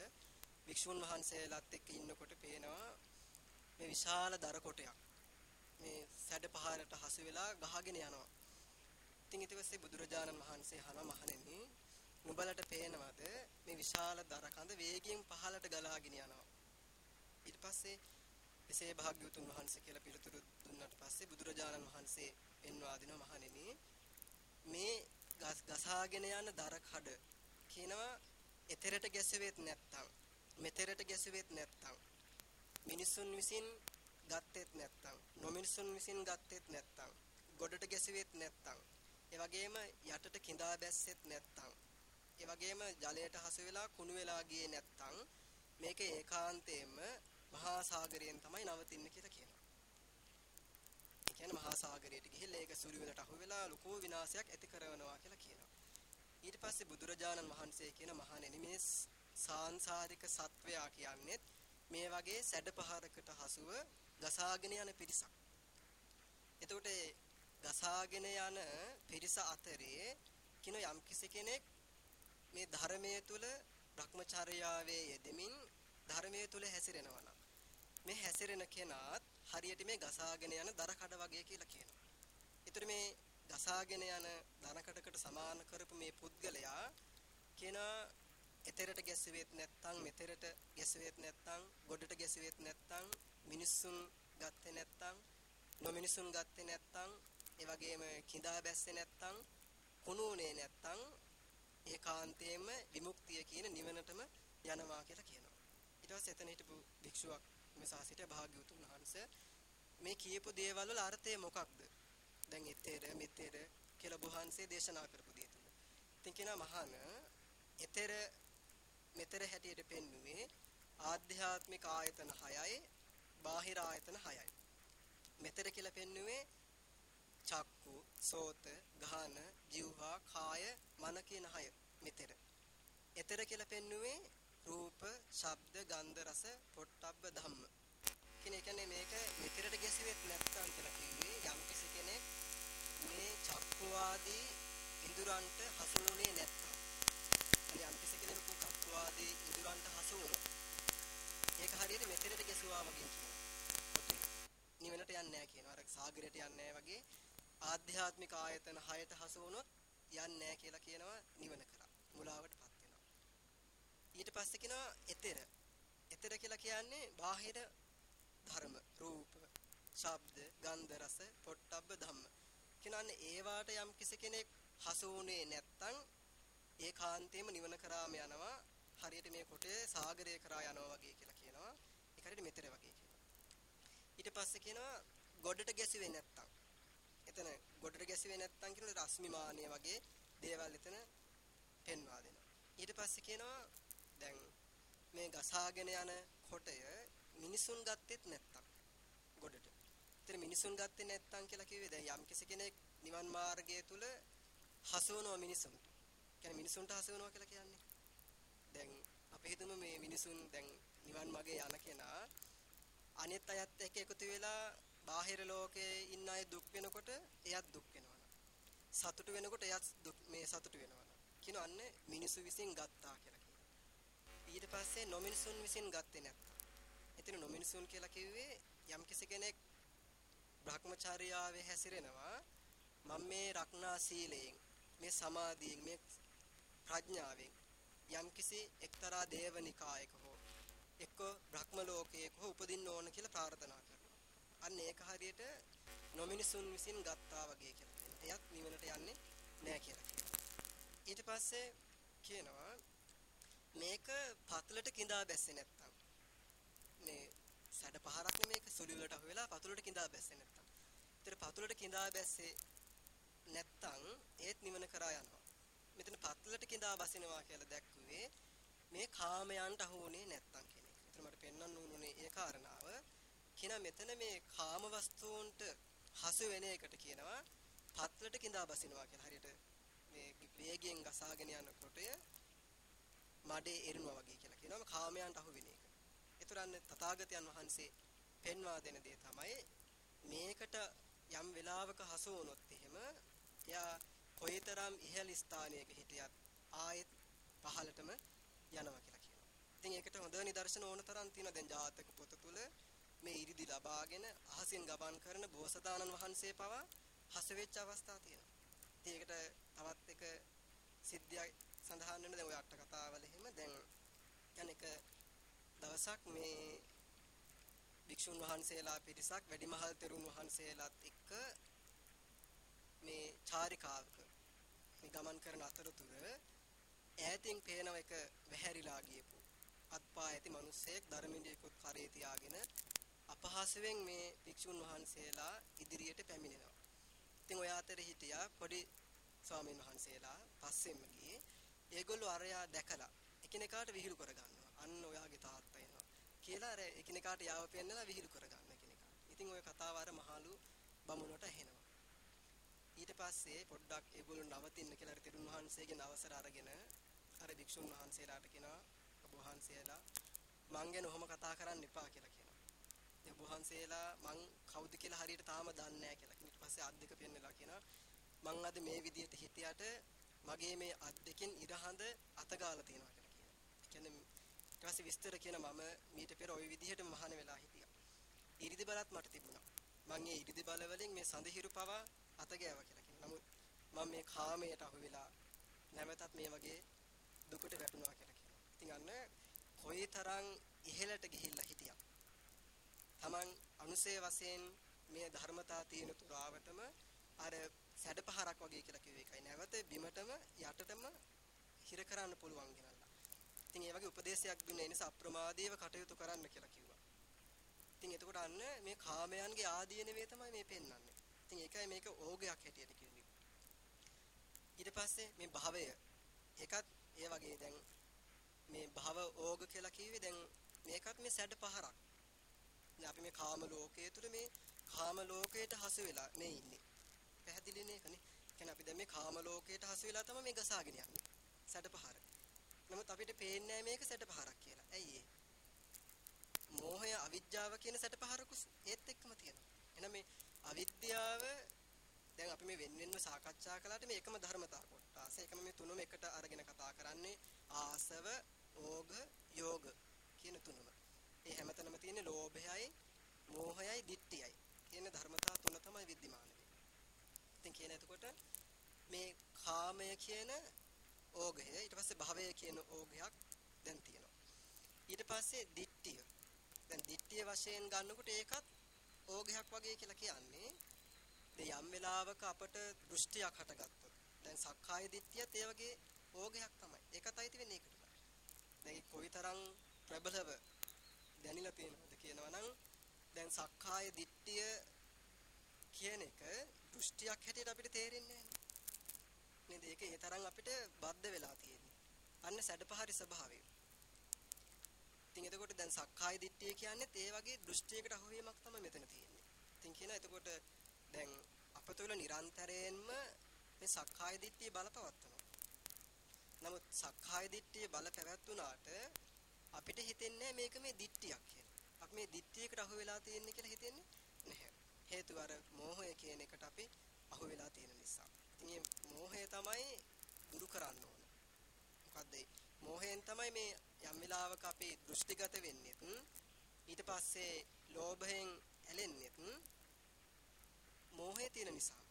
වික්ෂුන් වහන්සේලාත් එක්ක ඉන්නකොට පේනවා මේ විශාල දර කොටයක් මේ සැඩ පහරට හසු වෙලා ගහගෙන යනවා. ඉතින් ඊට පස්සේ බුදුරජාණන් වහන්සේ අහනවා මහණෙනි නුඹලට පේනවද මේ විශාල දර කඳ වේගයෙන් පහළට ගලාගෙන යනවා. ඊට පස්සේ එසේ භාග්‍යවතුන් වහන්සේ කියලා පිළිතුරු දුන්නාට පස්සේ බුදුරජාණන් වහන්සේ පෙන්වා දෙනවා මහණෙනි මේ ගසාගෙන යන දර කඩ කියනවා එතරට ගැසෙවෙත් නැත්තම් මෙතරට ගැසෙවෙත් නැත්තම් මිනිසුන් විසින් ගත්තෙත් නැත්තම් නොමිනිසුන් විසින් ගත්තෙත් නැත්තම් ගොඩට ගැසෙවෙත් නැත්තම් ඒ වගේම යටට කිඳා බැස්සෙත් නැත්තම් ඒ වගේම ජලයට හසු වෙලා කුණු වෙලා ගියේ නැත්තම් මේක ඒකාන්තයෙන්ම මහා සාගරයෙන් තමයි නවතින්නේ කියලා කියනවා. ඒ කියන්නේ මහා සාගරයට ගිහිල්ලා ඒක සුළු වෙලට අහු වෙලා ලොකු විනාශයක් ඇති කරනවා කියලා කියනවා. ඊට පස්සේ බුදුරජාණන් වහන්සේ කියන මහණෙනි මේ සාංශාරික සත්වයා කියන්නේ මේ වගේ සැඩපහරකට හසුව ගසාගෙන යන පිරිසක්. එතකොට ගසාගෙන යන පිරිස අතරේ කින යම් කිසි කෙනෙක් මේ ධර්මයේ තුල භ්‍රමචර්යාවේ යෙදෙමින් ධර්මයේ තුල හැසිරෙනවා නම් මේ හැසිරෙන කෙනාත් හරියට මේ ගසාගෙන යන දර කඩ වගේ කියලා කියනවා. ඒතර මේ ගසාගෙන යන දන කඩකට සමාන කරපු මේ පුද්ගලයා කියනවා එතරට ගැසෙවෙත් නැත්නම් මෙතරට ගැසෙවෙත් නැත්නම් ගොඩට ගැසෙවෙත් නැත්නම් මිනිස්සුන් ගත්තේ නැත්නම් නොමිනිසුන් ගත්තේ නැත්නම් ඒ වගේම කිඳා බැස්සේ නැත්නම් කුණුනේ නැත්නම් ඒකාන්තයෙන්ම විමුක්තිය කියන නිවනටම යනවා කියලා කියනවා. ඊට පස්සේ එතන හිටපු භික්ෂුවක් මේ සාසිත භාග්‍යවතුන් වහන්සේ මේ කියපු දේවල් වල අර්ථය මොකක්ද? දැන් එතෙර මෙතෙර කියලා බුහන්සේ දේශනා කරපු දේ තුන. ඉතින් කියනවා මහාන එතෙර මෙතර හැටියට පෙන්වුවේ ආධ්‍යාත්මික ආයතන 6යි බාහිර ආයතන 6යි. මෙතර කියලා පෙන්වුවේ චක්කු, සෝත, ගාන, જીවහා, කාය, මන කියන 6 මෙතර. එතර කියලා පෙන්වුවේ රූප, ශබ්ද, ගන්ධ, රස, පොට්ටබ්බ ධම්ම. කියන කියන්නේ මේක මෙතරට ගැසෙවෙත් නැත්නම් කියලා කිව්වේ යම් කෙනෙක් මේ චක්කු ආදී ඉඳුරන්ට හසුරුනේ නැත්නම්. යම් කෙනෙකු චක්කු ආදී ඉඳුරන්ට හසු වුණොත් ඒක හරියට මෙතරට ගැසුවා වගේ කියනවා. නිවනට යන්නේ නැහැ කියනවා. අර සාගරයට යන්නේ නැහැ වගේ ආධ්‍යාත්මික ආයතන 6ට හසු වුණොත් යන්නේ නැහැ කියලා කියනවා නිවන කරා. මුලාවටපත් වෙනවා. ඊට පස්සේ කියනවා එතෙර. එතෙර කියලා කියන්නේ බාහිර ධර්ම, රූප, ශබ්ද, ගන්ධ, රස, පොට්ටබ්බ ධම්ම. කියනන්නේ ඒවාට යම් කිසි කෙනෙක් හසු වුණේ නැත්තම් ඒකාන්තයෙන්ම නිවන කරාම යනවා. හරියට මේ කොටේ සාගරය කරා යනවා වගේ කියලා කියනවා. ඒක හරියට මෙතර වගේ කියනවා. ඊට පස්සේ කියනවා ගොඩට ගැසුවේ නැත්තම් එතන ගොඩට ගැසුවේ නැත්තම් කියන රශ්මිමානය වගේ දේවල් එතන පෙන්වා දෙනවා. ඊට පස්සේ කියනවා දැන් මේ ගසාගෙන යන කොටය මිනිසුන් ගත්තෙත් නැත්තම් ගොඩට. එතන මිනිසුන් ගත්තේ නැත්තම් කියලා කිව්වේ දැන් යම් කෙනෙක් නිවන් මාර්ගය තුල හසු වෙනවා මිනිසුන්ට. කියන්නේ මිනිසුන්ට හසු වෙනවා කියලා කියන්නේ. දැන් අපි හිතමු මේ මිනිසුන් දැන් නිවන් මාගේ යන කෙනා අනිත් අයත් එක්ක එකතු වෙලා බාහිර ලෝකයේ ඉන්න අය දුක් වෙනකොට එයත් දුක් වෙනවා. සතුට වෙනකොට එයත් මේ සතුට වෙනවා. කියනවන්නේ මිනිසු විසින් ගත්තා කියලා කියනවා. ඊට පස්සේ නොමිනිසුන් විසින් ගත්තේ නැත්නම්. එතන නොමිනිසුන් කියලා කිව්වේ යම් කෙනෙක් භ්‍රමචාරියාවේ හැසිරෙනවා මම මේ රක්නා සීලයෙන් මේ සමාධියෙන් මේ ප්‍රඥාවෙන් යම්කිසි එක්තරා දේවනිකායක හෝ එක්ක බ්‍රහ්ම ලෝකයක හෝ උපදින්න ඕන කියලා ප්‍රාර්ථනා කරනවා. අන්න ඒක හරියට නොමිනිසුන් විසින් ගත්තා වගේ කියලා කියනවා. එයත් නිවනට යන්නේ නෑ කියලා කියනවා. ඊට පස්සේ කියනවා මේක පතුලට கிඳා බැස්සේ නැත්තම් මේ සැඩ පහරක් මේක සුළි වලට අහු වෙලා පතුලට கிඳා බැස්සේ නැත්තම්. ඒතර පතුලට கிඳා බැස්සේ නැත්තම් ඒත් නිවන කරා යනවා. මෙතන පතුලට கிඳා බසිනවා කියලා දැක්ුවේ මේ කාමයන්ට අහු වුණේ නැත්තම් කියන එක. ඒතර මට පෙන්වන්න ඕනේ ඒ කාරණාව. කියන මෙතන මේ කාම වස්තුන්ට හසු වෙන එකට කියනවා පතුලට கிඳා බසිනවා කියලා. හරියට මේ වේගයෙන් ගසාගෙන යන කොටය මඩේ එරනවා වගේ කියලා කියනවා. කාමයන්ට අහු වෙන එක. ඒතරන්නේ තථාගතයන් වහන්සේ පෙන්වා දෙන දේ තමයි මේකට යම් වෙලාවක හසු වුණොත් එහෙම එයා කොයිතරම් ඉහළ ස්ථානයක හිටියත් ආයෙත් පහළටම යනවා කියලා කියනවා. ඉතින් ඒකට හොඳ නිදර්ශන ඕන තරම් තියෙනවා. දැන් ජාතක පොත තුල මේ ඉරිදි ලබාගෙන අහසින් ගමන් කරන බෝසතාණන් වහන්සේ පවා හස වෙච්ච අවස්ථා තියෙනවා. ඉතින් ඒකට තවත් එක සිද්ධියක් සඳහන් වෙන දැන් ඔය අට කතාවල එහෙම දැන් යන්නේක දවසක් මේ භික්ෂුන් වහන්සේලා පිරිසක් වැඩිමහල් තෙරුන් වහන්සේලාත් එක්ක මේ චාරිකාවක මේ ගමන් කරන අතරතුර ඈතින් පේන එක වැහැරිලා ගියපු අත්පා ඇති මිනිස්සෙක් ධර්මින්දියෙකුත් කරේ තියාගෙන අපහාසයෙන් මේ භික්ෂුන් වහන්සේලා ඉදිරියට පැමිණෙනවා. ඉතින් ඔය අතරේ හිටියා පොඩි ස්වාමීන් වහන්සේලා පස්සෙන්ම ගියේ. ඒගොල්ලෝ අරයා දැකලා එකිනෙකාට විහිළු කරගන්නවා. අන්න ඔයාගේ තාත්තා එනවා. කියලා අර එකිනෙකාට යාව පෙන්නලා විහිළු කරගන්න එකිනෙකාට. ඉතින් ওই කතාව අර මහලු බමුණට ඇහෙනවා. ඊට පස්සේ පොඩ්ඩක් ඒගොල්ලෝ නවතින්න කියලා තිරුන් වහන්සේගෙන් අවසර අරගෙන අර භික්ෂුන් වහන්සේලාට කියනවා ඔබ වහන්සේලා මං ගැන ඔහොම කතා කරන්න එපා කියලා කියනවා. ඔබ වහන්සේලා මං කවුද කියලා හරියට තාම දන්නේ නැහැ කියලා. ඊට පස්සේ අත් දෙක පෙන්නලා කියනවා මං අද මේ විදියට හිටියට මගේ මේ අත් දෙකෙන් ඉරහඳ අතගාලා තියෙනවා කියලා කියනවා. ඒ කියන්නේ ඊට පස්සේ විස්තර කියන මම මීට පෙර ওই විදිහට මහාන වෙලා හිටියා. ඉරිදි බලත් මට තිබුණා. මං ඒ ඉරිදි බල වලින් මේ සඳහිරු පවා අත ගෑවා කියලා කියනවා. නමුත් මම මේ කාමයට අහු වෙලා නැවතත් මේ වගේ දුකට වැටුණා කියලා කියනවා. ඉතින් අන්න කොයිතරම් ඉහළට ගිහිල්ලා හිටියා. Taman අනුසේ වශයෙන් මේ ධර්මතා තියෙන තුරාවටම අර සැඩපහරක් වගේ කියලා කිව්ව එකයි. නැවත බිමටම යටටම හිර කරන්න පුළුවන් ගෙනල්ලා. ඉතින් ඒ වගේ උපදේශයක් දුන්නේ නිසා අප්‍රමාදීව කටයුතු කරන්න කියලා කිව්වා. ඉතින් එතකොට අන්න මේ කාමයන්ගේ ආදීනවේ තමයි මේ පෙන්වන්නේ. ඉතින් ඒකයි මේක ඕගයක් හැටියට කියන්නේ. ඊට පස්සේ මේ භවය ඒකත් ඒ වගේ දැන් මේ භව ඕග කියලා කිව්වේ දැන් මේකත් මේ සැඩ පහරක්. දැන් අපි මේ කාම ලෝකයේ තුල මේ කාම ලෝකයට හසු වෙලා මේ ඉන්නේ. පැහැදිලි නේකනේ. කියන්නේ අපි දැන් මේ කාම ලෝකයට හසු වෙලා තමයි මේ ගසාගෙන යන්නේ. සැඩ පහර. නමුත් අපිට පේන්නේ මේක සැඩ පහරක් කියලා. ඇයි ඒ? මෝහය අවිජ්ජාව කියන සැඩ පහරකුස් ඒත් එක්කම තියෙනවා. එහෙනම් මේ අවිද්‍යාව දැන් අපි මේ වෙන වෙනම සාකච්ඡා කළාට මේ එකම ධර්මතා කොටස එකම මේ තුනම එකට අරගෙන කතා කරන්නේ ආසව, ඕග, යෝග කියන තුනම. ඒ හැමතැනම තියෙන ලෝභයයි, මෝහයයි, ditthiyයි කියන ධර්මතා තුන තමයි विद्यमान වෙන්නේ. ඉතින් කියන එතකොට මේ කාමය කියන ඕගය ඊට පස්සේ භවය කියන ඕගයක් දැන් තියෙනවා. ඊට පස්සේ ditthිය. දැන් ditthිය වශයෙන් ගන්නකොට ඒකත් ඕගයක් වගේ කියලා කියන්නේ දැන් යම් වෙලාවක අපට දෘෂ්ටියක් හටගත්තොත් දැන් සක්කාය දිට්ඨියත් ඒ වගේ ඕගයක් තමයි. ඒකත් අයිති වෙන්නේ ඒකට. දැන් කොයිතරම් ප්‍රබලව දැනිලා තියෙනවද කියනවා නම් දැන් සක්කාය දිට්ඨිය කියන එක දෘෂ්ටියක් හැටියට අපිට තේරෙන්නේ නැහැ නේද? ඒක ඒ තරම් අපිට බද්ධ වෙලා තියෙන්නේ. අන්න සැඩපහරි ස්වභාවය. ඉතින් එතකොට දැන් සක්කාය දිට්ඨිය කියන්නේ ඒ වගේ දෘෂ්ටියකට අහුවීමක් තමයි මෙතන තියෙන්නේ. ඉතින් කියනවා එතකොට දැන් අප තුළ නිරන්තරයෙන්ම මේ සක්කාය දිට්ඨිය බලපවත්වනවා. නමුත් සක්කාය දිට්ඨිය බල පැවැත්ුණාට අපිට හිතෙන්නේ මේක මේ දිට්ඨියක් කියලා. අපි මේ දිට්ඨියකට අහු වෙලා තියෙන්නේ කියලා හිතෙන්නේ නැහැ. හේතුව අර මෝහය කියන එකට අපි අහු වෙලා තියෙන නිසා. ඉතින් මේ මෝහය තමයි දුරු කරන්න ඕන. මොකද්ද මෝහයෙන් තමයි මේ යම් වෙලාවක අපි දෘෂ්ටිගත වෙන්නේ. ඊට පස්සේ ලෝභයෙන් ඇලෙන්නේ. මෝහය තියෙන නිසා.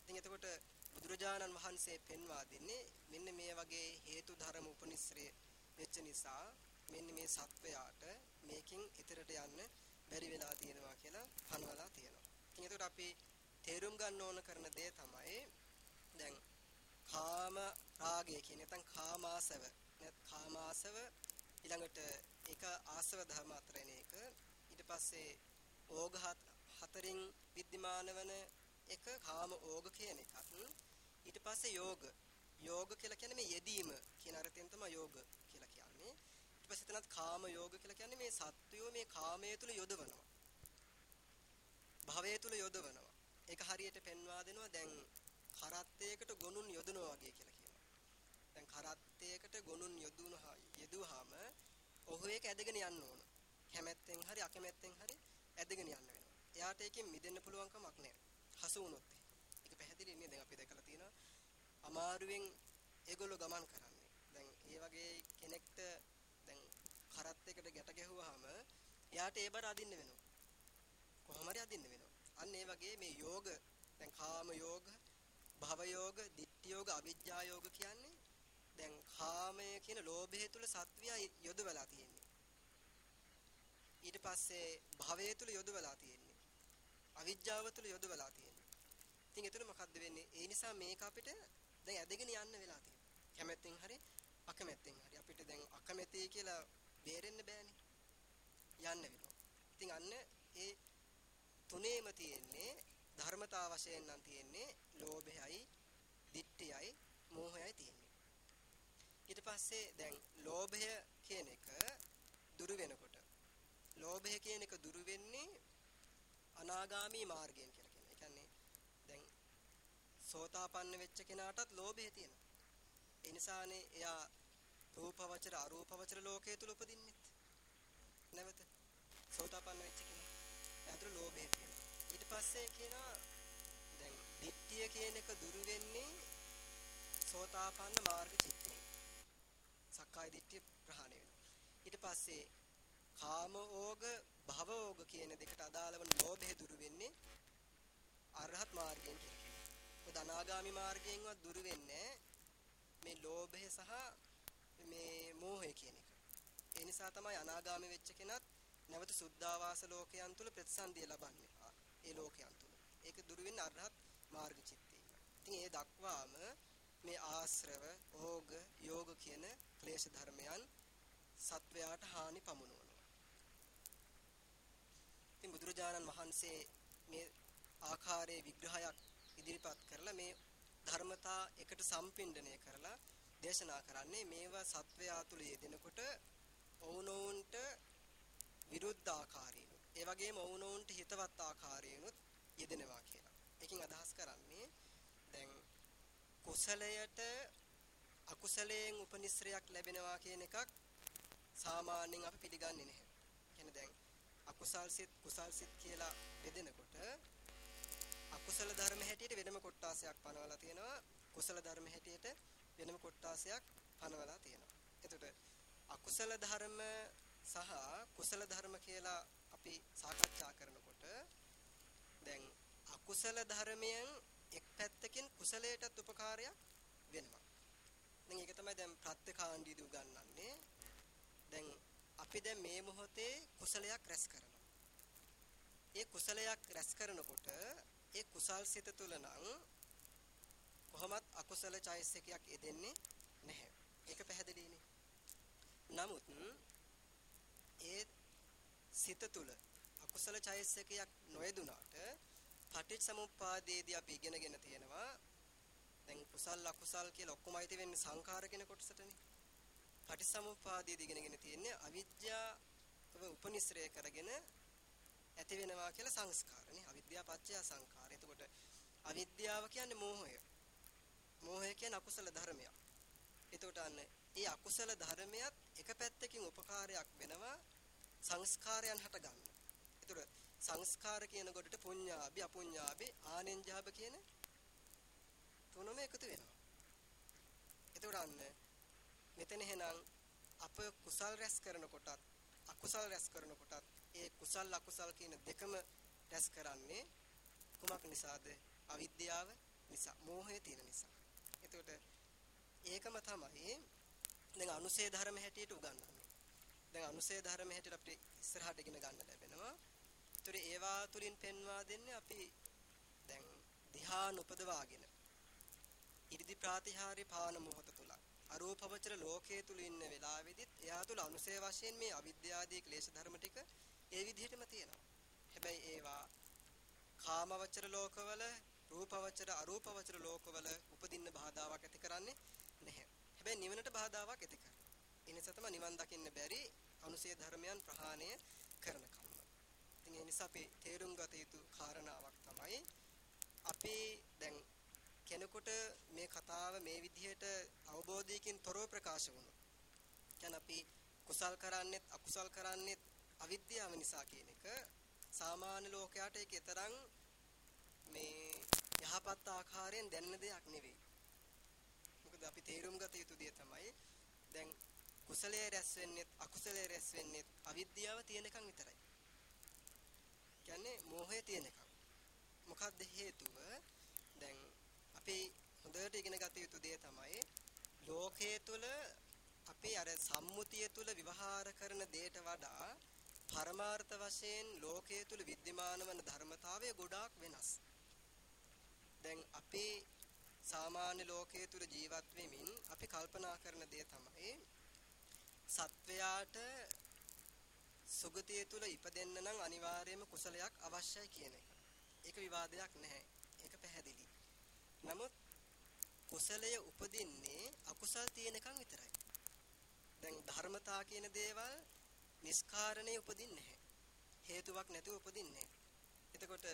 ඉතින් එතකොට බුදුරජාණන් වහන්සේ පෙන්වා දෙන්නේ මෙන්න මේ වගේ හේතු ධර්ම උපනිශ්‍රේ වෙච්ච නිසා මෙන්න මේ සත්වයාට මේකෙන් ඊතරට යන්න බැරි වෙලා තියෙනවා කියලා පනවලා තියෙනවා. ඉතින් එතකොට අපි තේරුම් ගන්න ඕන කරන දේ තමයි දැන් කාම රාගය කියන නැත්නම් කාමාසව නැත් කාමාසව ඊළඟට ඒක ආසව ධර්ම අතරින් එක ඊට පස්සේ ඕඝාත හතරින් विद्यमान වන එක කාම ඕග කියන එකත් ඊට පස්සේ යෝග යෝග කියලා කියන්නේ මේ යෙදීම කියන අර්ථයෙන් තමයි යෝග කියලා කියන්නේ ඊට පස්සේ එතනත් කාම යෝග කියලා කියන්නේ මේ සත්වයෝ මේ කාමයේ තුල යොදවනවා භවයේ තුල යොදවනවා ඒක හරියට පෙන්වා දෙනවා දැන් කරත්තයකට ගොනුන් යොදනවා වගේ කියලා කියනවා දැන් කරත්තයකට ගොනුන් යොදුනහා යෙදුවාම ඔහු ඒක ඇදගෙන යන්න ඕන කැමැත්තෙන් හරි අකමැත්තෙන් හරි ඇදගෙන යන්න වෙනවා එයාට ඒකෙන් මිදෙන්න පුළුවන් කමක් නැහැ. හසු වුණොත්. ඒක පැහැදිලි නේ දැන් අපි දැකලා තියෙනවා. අමාරුවෙන් ඒගොල්ලෝ ගමන් කරන්නේ. දැන් ඒ වගේ කෙනෙක්ට දැන් එකට ගැට ගැහුවාම එයාට ඒ බර අදින්න වෙනවා. කොහොම හරි අදින්න වෙනවා. අන්න ඒ වගේ මේ යෝග දැන් කාම යෝග, භව යෝග, ditthi යෝග, අවිජ්ජා යෝග කියන්නේ දැන් කාමය කියන ලෝභය තුල සත්වයා යොදවලා තියෙන්නේ. ඊට පස්සේ භවය තුල යොදවලා තියෙන්නේ. අවිජ්ජාව තුල යොදවලා තියෙන්නේ. ඉතින් එතන මොකද්ද වෙන්නේ? ඒ නිසා මේක අපිට දැන් ඇදගෙන යන්න වෙලා තියෙනවා. කැමැත්තෙන් හරි අකමැත්තෙන් හරි අපිට දැන් අකමැති කියලා බේරෙන්න බෑනේ. යන්න වෙනවා. ඉතින් අන්න ඒ තුනේම තියෙන්නේ ධර්මතා වශයෙන් නම් තියෙන්නේ ලෝභයයි, ditthiyයි, මෝහයයි තියෙන්නේ. ඊට පස්සේ දැන් ලෝභය කියන එක දුරු වෙනකොට ලෝභය කියන එක දුරු වෙන්නේ අනාගාමී මාර්ගයෙන් කියලා කියනවා. ඒ කියන්නේ දැන් සෝතාපන්න වෙච්ච කෙනාටත් ලෝභය තියෙනවා. ඒ නිසානේ එයා රූපවචර අරූපවචර ලෝකයේ තුල උපදින්නෙත්. නැවත සෝතාපන්න වෙච්ච කෙනා. එයාට ලෝභය තියෙනවා. ඊට පස්සේ කියනවා දැන් ditthිය කියන එක දුරු වෙන්නේ සෝතාපන්න මාර්ග චිත්තේ. සක්කාය දිට්ඨිය ප්‍රහාණය වෙනවා. ඊට පස්සේ කාම ඕග භව ඕග කියන දෙකට අදාළ වන ලෝභය දුරු වෙන්නේ අරහත් මාර්ගයෙන් කියලා. මොකද අනාගාමි මාර්ගයෙන්වත් දුරු වෙන්නේ මේ ලෝභය සහ මේ මෝහය කියන එක. ඒ නිසා තමයි අනාගාමි වෙච්ච කෙනත් නැවත සුද්ධාවාස ලෝකයන් තුල ප්‍රතිසන්දිය ලබන්නේ. ඒ ලෝකයන් තුල. ඒක දුරු වෙන්නේ අරහත් මාර්ග චිත්තේ. ඉතින් ඒ දක්වාම මේ ආශ්‍රව, ඕග, යෝග කියන ක්ලේශ ධර්මයන් සත්වයාට හානි පමුණුවනවා. ඉතින් බුදුරජාණන් වහන්සේ මේ ආකාරයේ විග්‍රහයක් ඉදිරිපත් කරලා මේ ධර්මතා එකට සම්පින්ඩණය කරලා දේශනා කරන්නේ මේවා සත්වයා තුල යෙදෙනකොට ඔවුනොවුන්ට විරුද්ධ ආකාරයෙන් ඒ වගේම ඔවුනොවුන්ට හිතවත් ආකාරයෙන්ුත් යෙදෙනවා කියලා. ඒකෙන් අදහස් කරන්නේ දැන් කුසලයට අකුසලයෙන් උපනිශ්‍රයක් ලැබෙනවා කියන එකක් සාමාන්‍යයෙන් අපි පිළිගන්නේ නැහැ. කියන්නේ දැන් අකුසල් සිත් කුසල් සිත් කියලා බෙදෙනකොට අකුසල ධර්ම හැටියට වෙනම කොටාසයක් පනවලා තියෙනවා. කුසල ධර්ම හැටියට වෙනම කොටාසයක් පනවලා තියෙනවා. එතකොට අකුසල ධර්ම සහ කුසල ධර්ම කියලා අපි සාකච්ඡා කරනකොට දැන් අකුසල ධර්මයෙන් එක් පැත්තකින් කුසලයටත් උපකාරයක් වෙනවා. දැන් ඒක තමයි දැන් ප්‍රත්‍යකාණ්ඩීදී උගන්වන්නේ. දැන් අපි දැන් මේ මොහොතේ කුසලයක් රැස් කරනවා. ඒ කුසලයක් රැස් කරනකොට ඒ කුසල් සිත තුළ නම් කොහොමත් අකුසල චෛසිකයක් එදෙන්නේ නැහැ. ඒක පැහැදිලිනේ. නමුත් ඒ සිත තුළ අකුසල චෛසිකයක් නොයදුනාට පටිච්චසමුප්පාදයේදී අපි ඉගෙනගෙන තියෙනවා දැන් කුසල් අකුසල් කියලා ඔක්කොම අයිති වෙන්නේ සංඛාර කියන කොටසටනේ. පටිච්චසමුප්පාදයේදී ඉගෙනගෙන තියෙන්නේ අවිද්‍යාව උපනිශ්‍රය කරගෙන ඇති වෙනවා කියලා සංස්කාරනේ. අවිද්‍යාව පත්‍ය සංඛාර. එතකොට අවිද්‍යාව කියන්නේ මෝහය. මෝහය කියන්නේ අකුසල ධර්මයක්. එතකොට අන්න ඒ අකුසල ධර්මයක් එක පැත්තකින් උපකාරයක් වෙනවා සංස්කාරයන් හට ගන්න. එතකොට සංස්කාර කියන කොටට පුඤ්ඤාභි අපුඤ්ඤාභි ආනෙන්ජාභ කියන තුනම එකතු වෙනවා. එතකොට අන්න මෙතන එහෙනම් අප කුසල් රැස් කරන කොටත් අකුසල් රැස් කරන කොටත් ඒ කුසල් අකුසල් කියන දෙකම රැස් කරන්නේ කුමක් නිසාද? අවිද්‍යාව නිසා, මෝහය තියෙන නිසා. එතකොට ඒකම තමයි දැන් අනුසේ ධර්ම හැටියට උගන්වන්නේ. දැන් අනුසේ ධර්ම හැටියට අපිට ඉස්සරහට ඉගෙන ගන්න ලැබෙනවා. ඒතර ඒවා තුලින් පෙන්වා දෙන්නේ අපි දැන් ධ්‍යාන උපදවාගෙන ඉරිදි ප්‍රාතිහාර්ය පාන මොහොත තුල අරූපවචර ලෝකයේ තුල ඉන්න වෙලාවෙදිත් එයා තුල අනුසය වශයෙන් මේ අවිද්‍යාදී ක්ලේශ ධර්ම ටික ඒ විදිහටම තියෙනවා. හැබැයි ඒවා කාමවචර ලෝකවල රූපවචර අරූපවචර ලෝකවල උපදින්න බාධාවක් ඇති කරන්නේ නැහැ. හැබැයි නිවනට බාධාවක් ඇති කරනවා. ඒ නිසා තමයි නිවන් දකින්න බැරි අනුසය ධර්මයන් ප්‍රහාණය කරන කම්ම. ඉතින් ඒ නිසා අපි තේරුම් ගත යුතු කාරණාවක් තමයි අපි දැන් කෙනෙකුට මේ කතාව මේ විදිහට අවබෝධයකින් තොරව ප්‍රකාශ වුණොත් දැන් අපි කුසල් කරන්නේත් අකුසල් කරන්නේත් අවිද්‍යාව නිසා කියන එක සාමාන්‍ය ලෝකයට ඒක තරම් මේ යහපත් ආකාරයෙන් දැනෙන දෙයක් නෙවෙයි. මොකද අපි තේරුම් ගත යුතු දේ තමයි දැන් කුසලයේ රැස් වෙන්නේත් අකුසලයේ රැස් වෙන්නේත් අවිද්‍යාව තියෙනකන් විතරයි. කියන්නේ මෝහය තියෙනකන්. මොකද්ද හේතුව? දැන් අපි හොඳට ඉගෙන ගත යුතු දේ තමයි ලෝකයේ තුල අපි අර සම්මුතිය තුල විවහාර කරන දේට වඩා පරමාර්ථ වශයෙන් ලෝකයේ තුල විද්‍යමාන වන ධර්මතාවය ගොඩාක් වෙනස්. දැන් අපි සාමාන්‍ය ලෝකයේ තුල ජීවත් වෙමින් අපි කල්පනා කරන දේ තමයි සත්වයාට සුගතිය තුල ඉපදෙන්න නම් අනිවාර්යයෙන්ම කුසලයක් අවශ්‍යයි කියන එක. ඒක විවාදයක් නැහැ. ඒක පැහැදිලි. නමුත් කුසලය උපදින්නේ අකුසල් තියෙනකන් විතරයි. දැන් ධර්මතා කියන දේවල් නිස්කාරණේ උපදින්නේ නැහැ. හේතුවක් නැතුව උපදින්නේ. එතකොට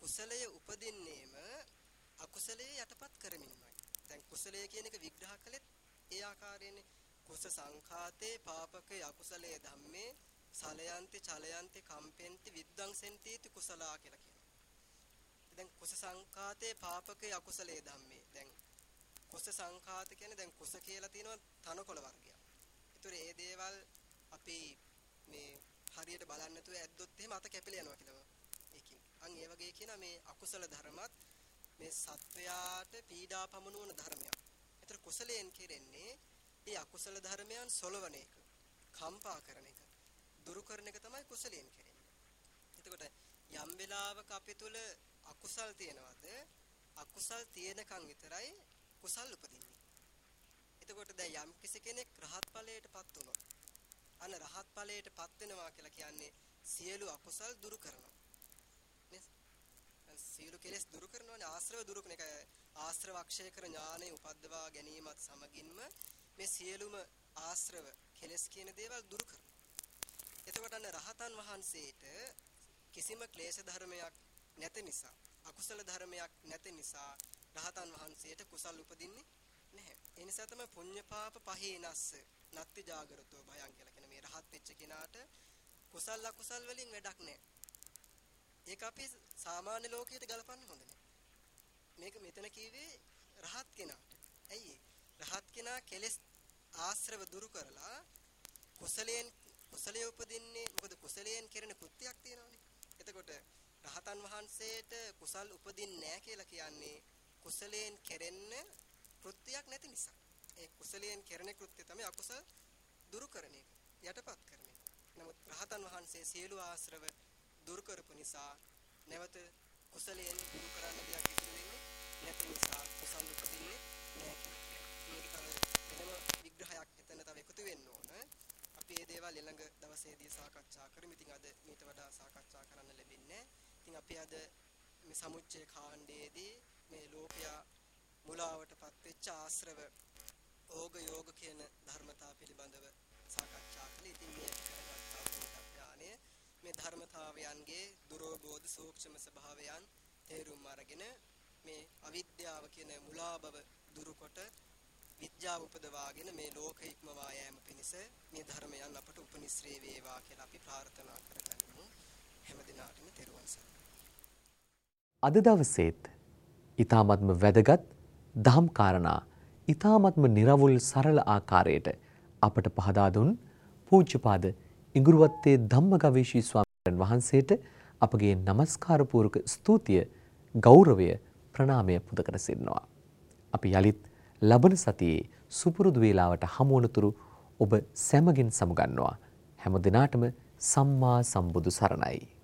කුසලය උපදින්නේම අකුසලයේ යටපත් කරමින්මයි. දැන් කුසලය කියන එක විග්‍රහ කළෙත් ඒ ආකාරයෙන්නේ කුස සංඛාතේ පාපකේ අකුසලයේ ධම්මේ සලයන්ති චලයන්ති කම්පෙන්ති විද්වංසෙන්ති කුසලා කියලා කියනවා. දැන් කුස සංඛාතේ පාපකේ අකුසලයේ ධම්මේ. දැන් කුස සංඛාත කියන්නේ දැන් කුස කියලා තියෙනවා තනකොළ වර්ගයක්. ඒතර ඒ දේවල් අපි මේ හරියට බලන්න නැතුව ඇද්දොත් එහෙම අත කැපිලා යනවා කියලා. ඒකින්. අන් ඒ වගේ කියන මේ අකුසල ධර්මත් මේ සත්වයාට පීඩා පමුණුවන ධර්මයක්. ඒතර කුසලයෙන් කෙරෙන්නේ ඒ අකුසල ධර්මයන් සොලවන එක, කම්පා කරන එක, දුරු කරන එක තමයි කුසලයෙන් කෙරෙන්නේ. එතකොට යම් වෙලාවක අපි තුල අකුසල් තියෙනවද? අකුසල් තියෙනකන් විතරයි කුසල් උපදින්නේ. එතකොට දැන් යම් කිසි කෙනෙක් රහත් ඵලයටපත් වුණොත් අන්න රහත් ඵලයටපත් වෙනවා කියලා කියන්නේ සියලු අකුසල් දුරු කරනවා. නේ? සියලු කෙලෙස් දුරු කරනවානේ ආශ්‍රව දුරු කරන එක ආශ්‍රව අක්ෂය කර ඥානෙ උපද්දවා ගැනීමත් සමගින්ම මේ සියලුම ආශ්‍රව කෙලෙස් කියන දේවල් දුරු කරනවා. එතකොට අන්න රහතන් වහන්සේට කිසිම ක්ලේශ ධර්මයක් නැති නිසා අකුසල ධර්මයක් නැති නිසා රහතන් වහන්සේට කුසල් උපදින්නේ නැහැ. ඒ නිසා තමයි පුඤ්ඤ පාප පහේනස්ස නත්ති ජාගරතෝ භයං කියලා කියන මේ රහත් වෙච්ච කෙනාට කුසල් අකුසල් වලින් වැඩක් නැහැ. ඒක අපි සාමාන්‍ය ලෝකයට ගලපන්න හොඳ නැහැ. මේක මෙතන කිව්වේ රහත් කෙනාට. ඇයි රහත් කෙනා කෙලෙස් ආශ්‍රව දුරු කරලා කුසලයෙන් කුසලයේ උපදින්නේ මොකද කුසලයෙන් කෙරෙන කෘත්‍යයක් තියෙනවානේ. එතකොට රහතන් වහන්සේට කුසල් උපදින්නේ නැහැ කියලා කියන්නේ කුසලයෙන් කෙරෙන්න කෘත්‍යයක් නැති නිසා. ඒ කුසලයෙන් කෙරෙන කෘත්‍ය තමයි අකුසල දුරු කරන එක, යටපත් කරන එක. නමුත් රහතන් වහන්සේ සියලු ආශ්‍රව දුරු කරපු නිසා නැවත කුසලයෙන් දුරු කරන්න දෙයක් ඉතුරු වෙන්නේ නැති නිසා කුසල උපදින්නේ නැහැ මේක තව වෙනම විග්‍රහයක් එතන තව එකතු වෙන්න ඕන. අපි මේ දේවල් ඊළඟ දවසේදී සාකච්ඡා කරමු. ඉතින් අද මීට වඩා සාකච්ඡා කරන්න ලැබෙන්නේ ඉතින් අපි අද මේ සමුච්චේ කාණ්ඩයේදී මේ ලෝකයා මුලාවටපත් වෙච්ච ආශ්‍රව ඕග යෝග කියන ධර්මතා පිළිබඳව සාකච්ඡා කළේ. ඉතින් මේ ඥානය මේ ධර්මතාවයන්ගේ දුරෝබෝධ සූක්ෂම ස්වභාවයන් තේරුම් අරගෙන මේ අවිද්‍යාව කියන මුලා බව දුරුකොට විද්‍යාව උපදවාගෙන මේ ලෝක ඉක්මවා යාම පිණිස මේ ධර්මයන් අපට උපනිශ්‍රේ වේවා කියලා අපි ප්‍රාර්ථනා කරගන්නවා හැම දිනාටම තෙරුවන් අද දවසේත් ඊ타මත්ම වැදගත් දහම් කාරණා ඊ타මත්ම निराවුල් සරල ආකාරයට අපට පහදා දුන් පූජ්‍යපාද ඉඟුරුවත්තේ ධම්මගවීෂී ස්වාමීන් වහන්සේට අපගේ নমස්කාර පූර්වක ස්තුතිය ගෞරවය ප්‍රණාමය පුද කර සිටිනවා. අපි යලිත් ලබන සතියේ සුපුරුදු වේලාවට හමු වනතුරු ඔබ සැමගින් සමුගන්නවා. හැම දිනාටම සම්මා සම්බුදු සරණයි.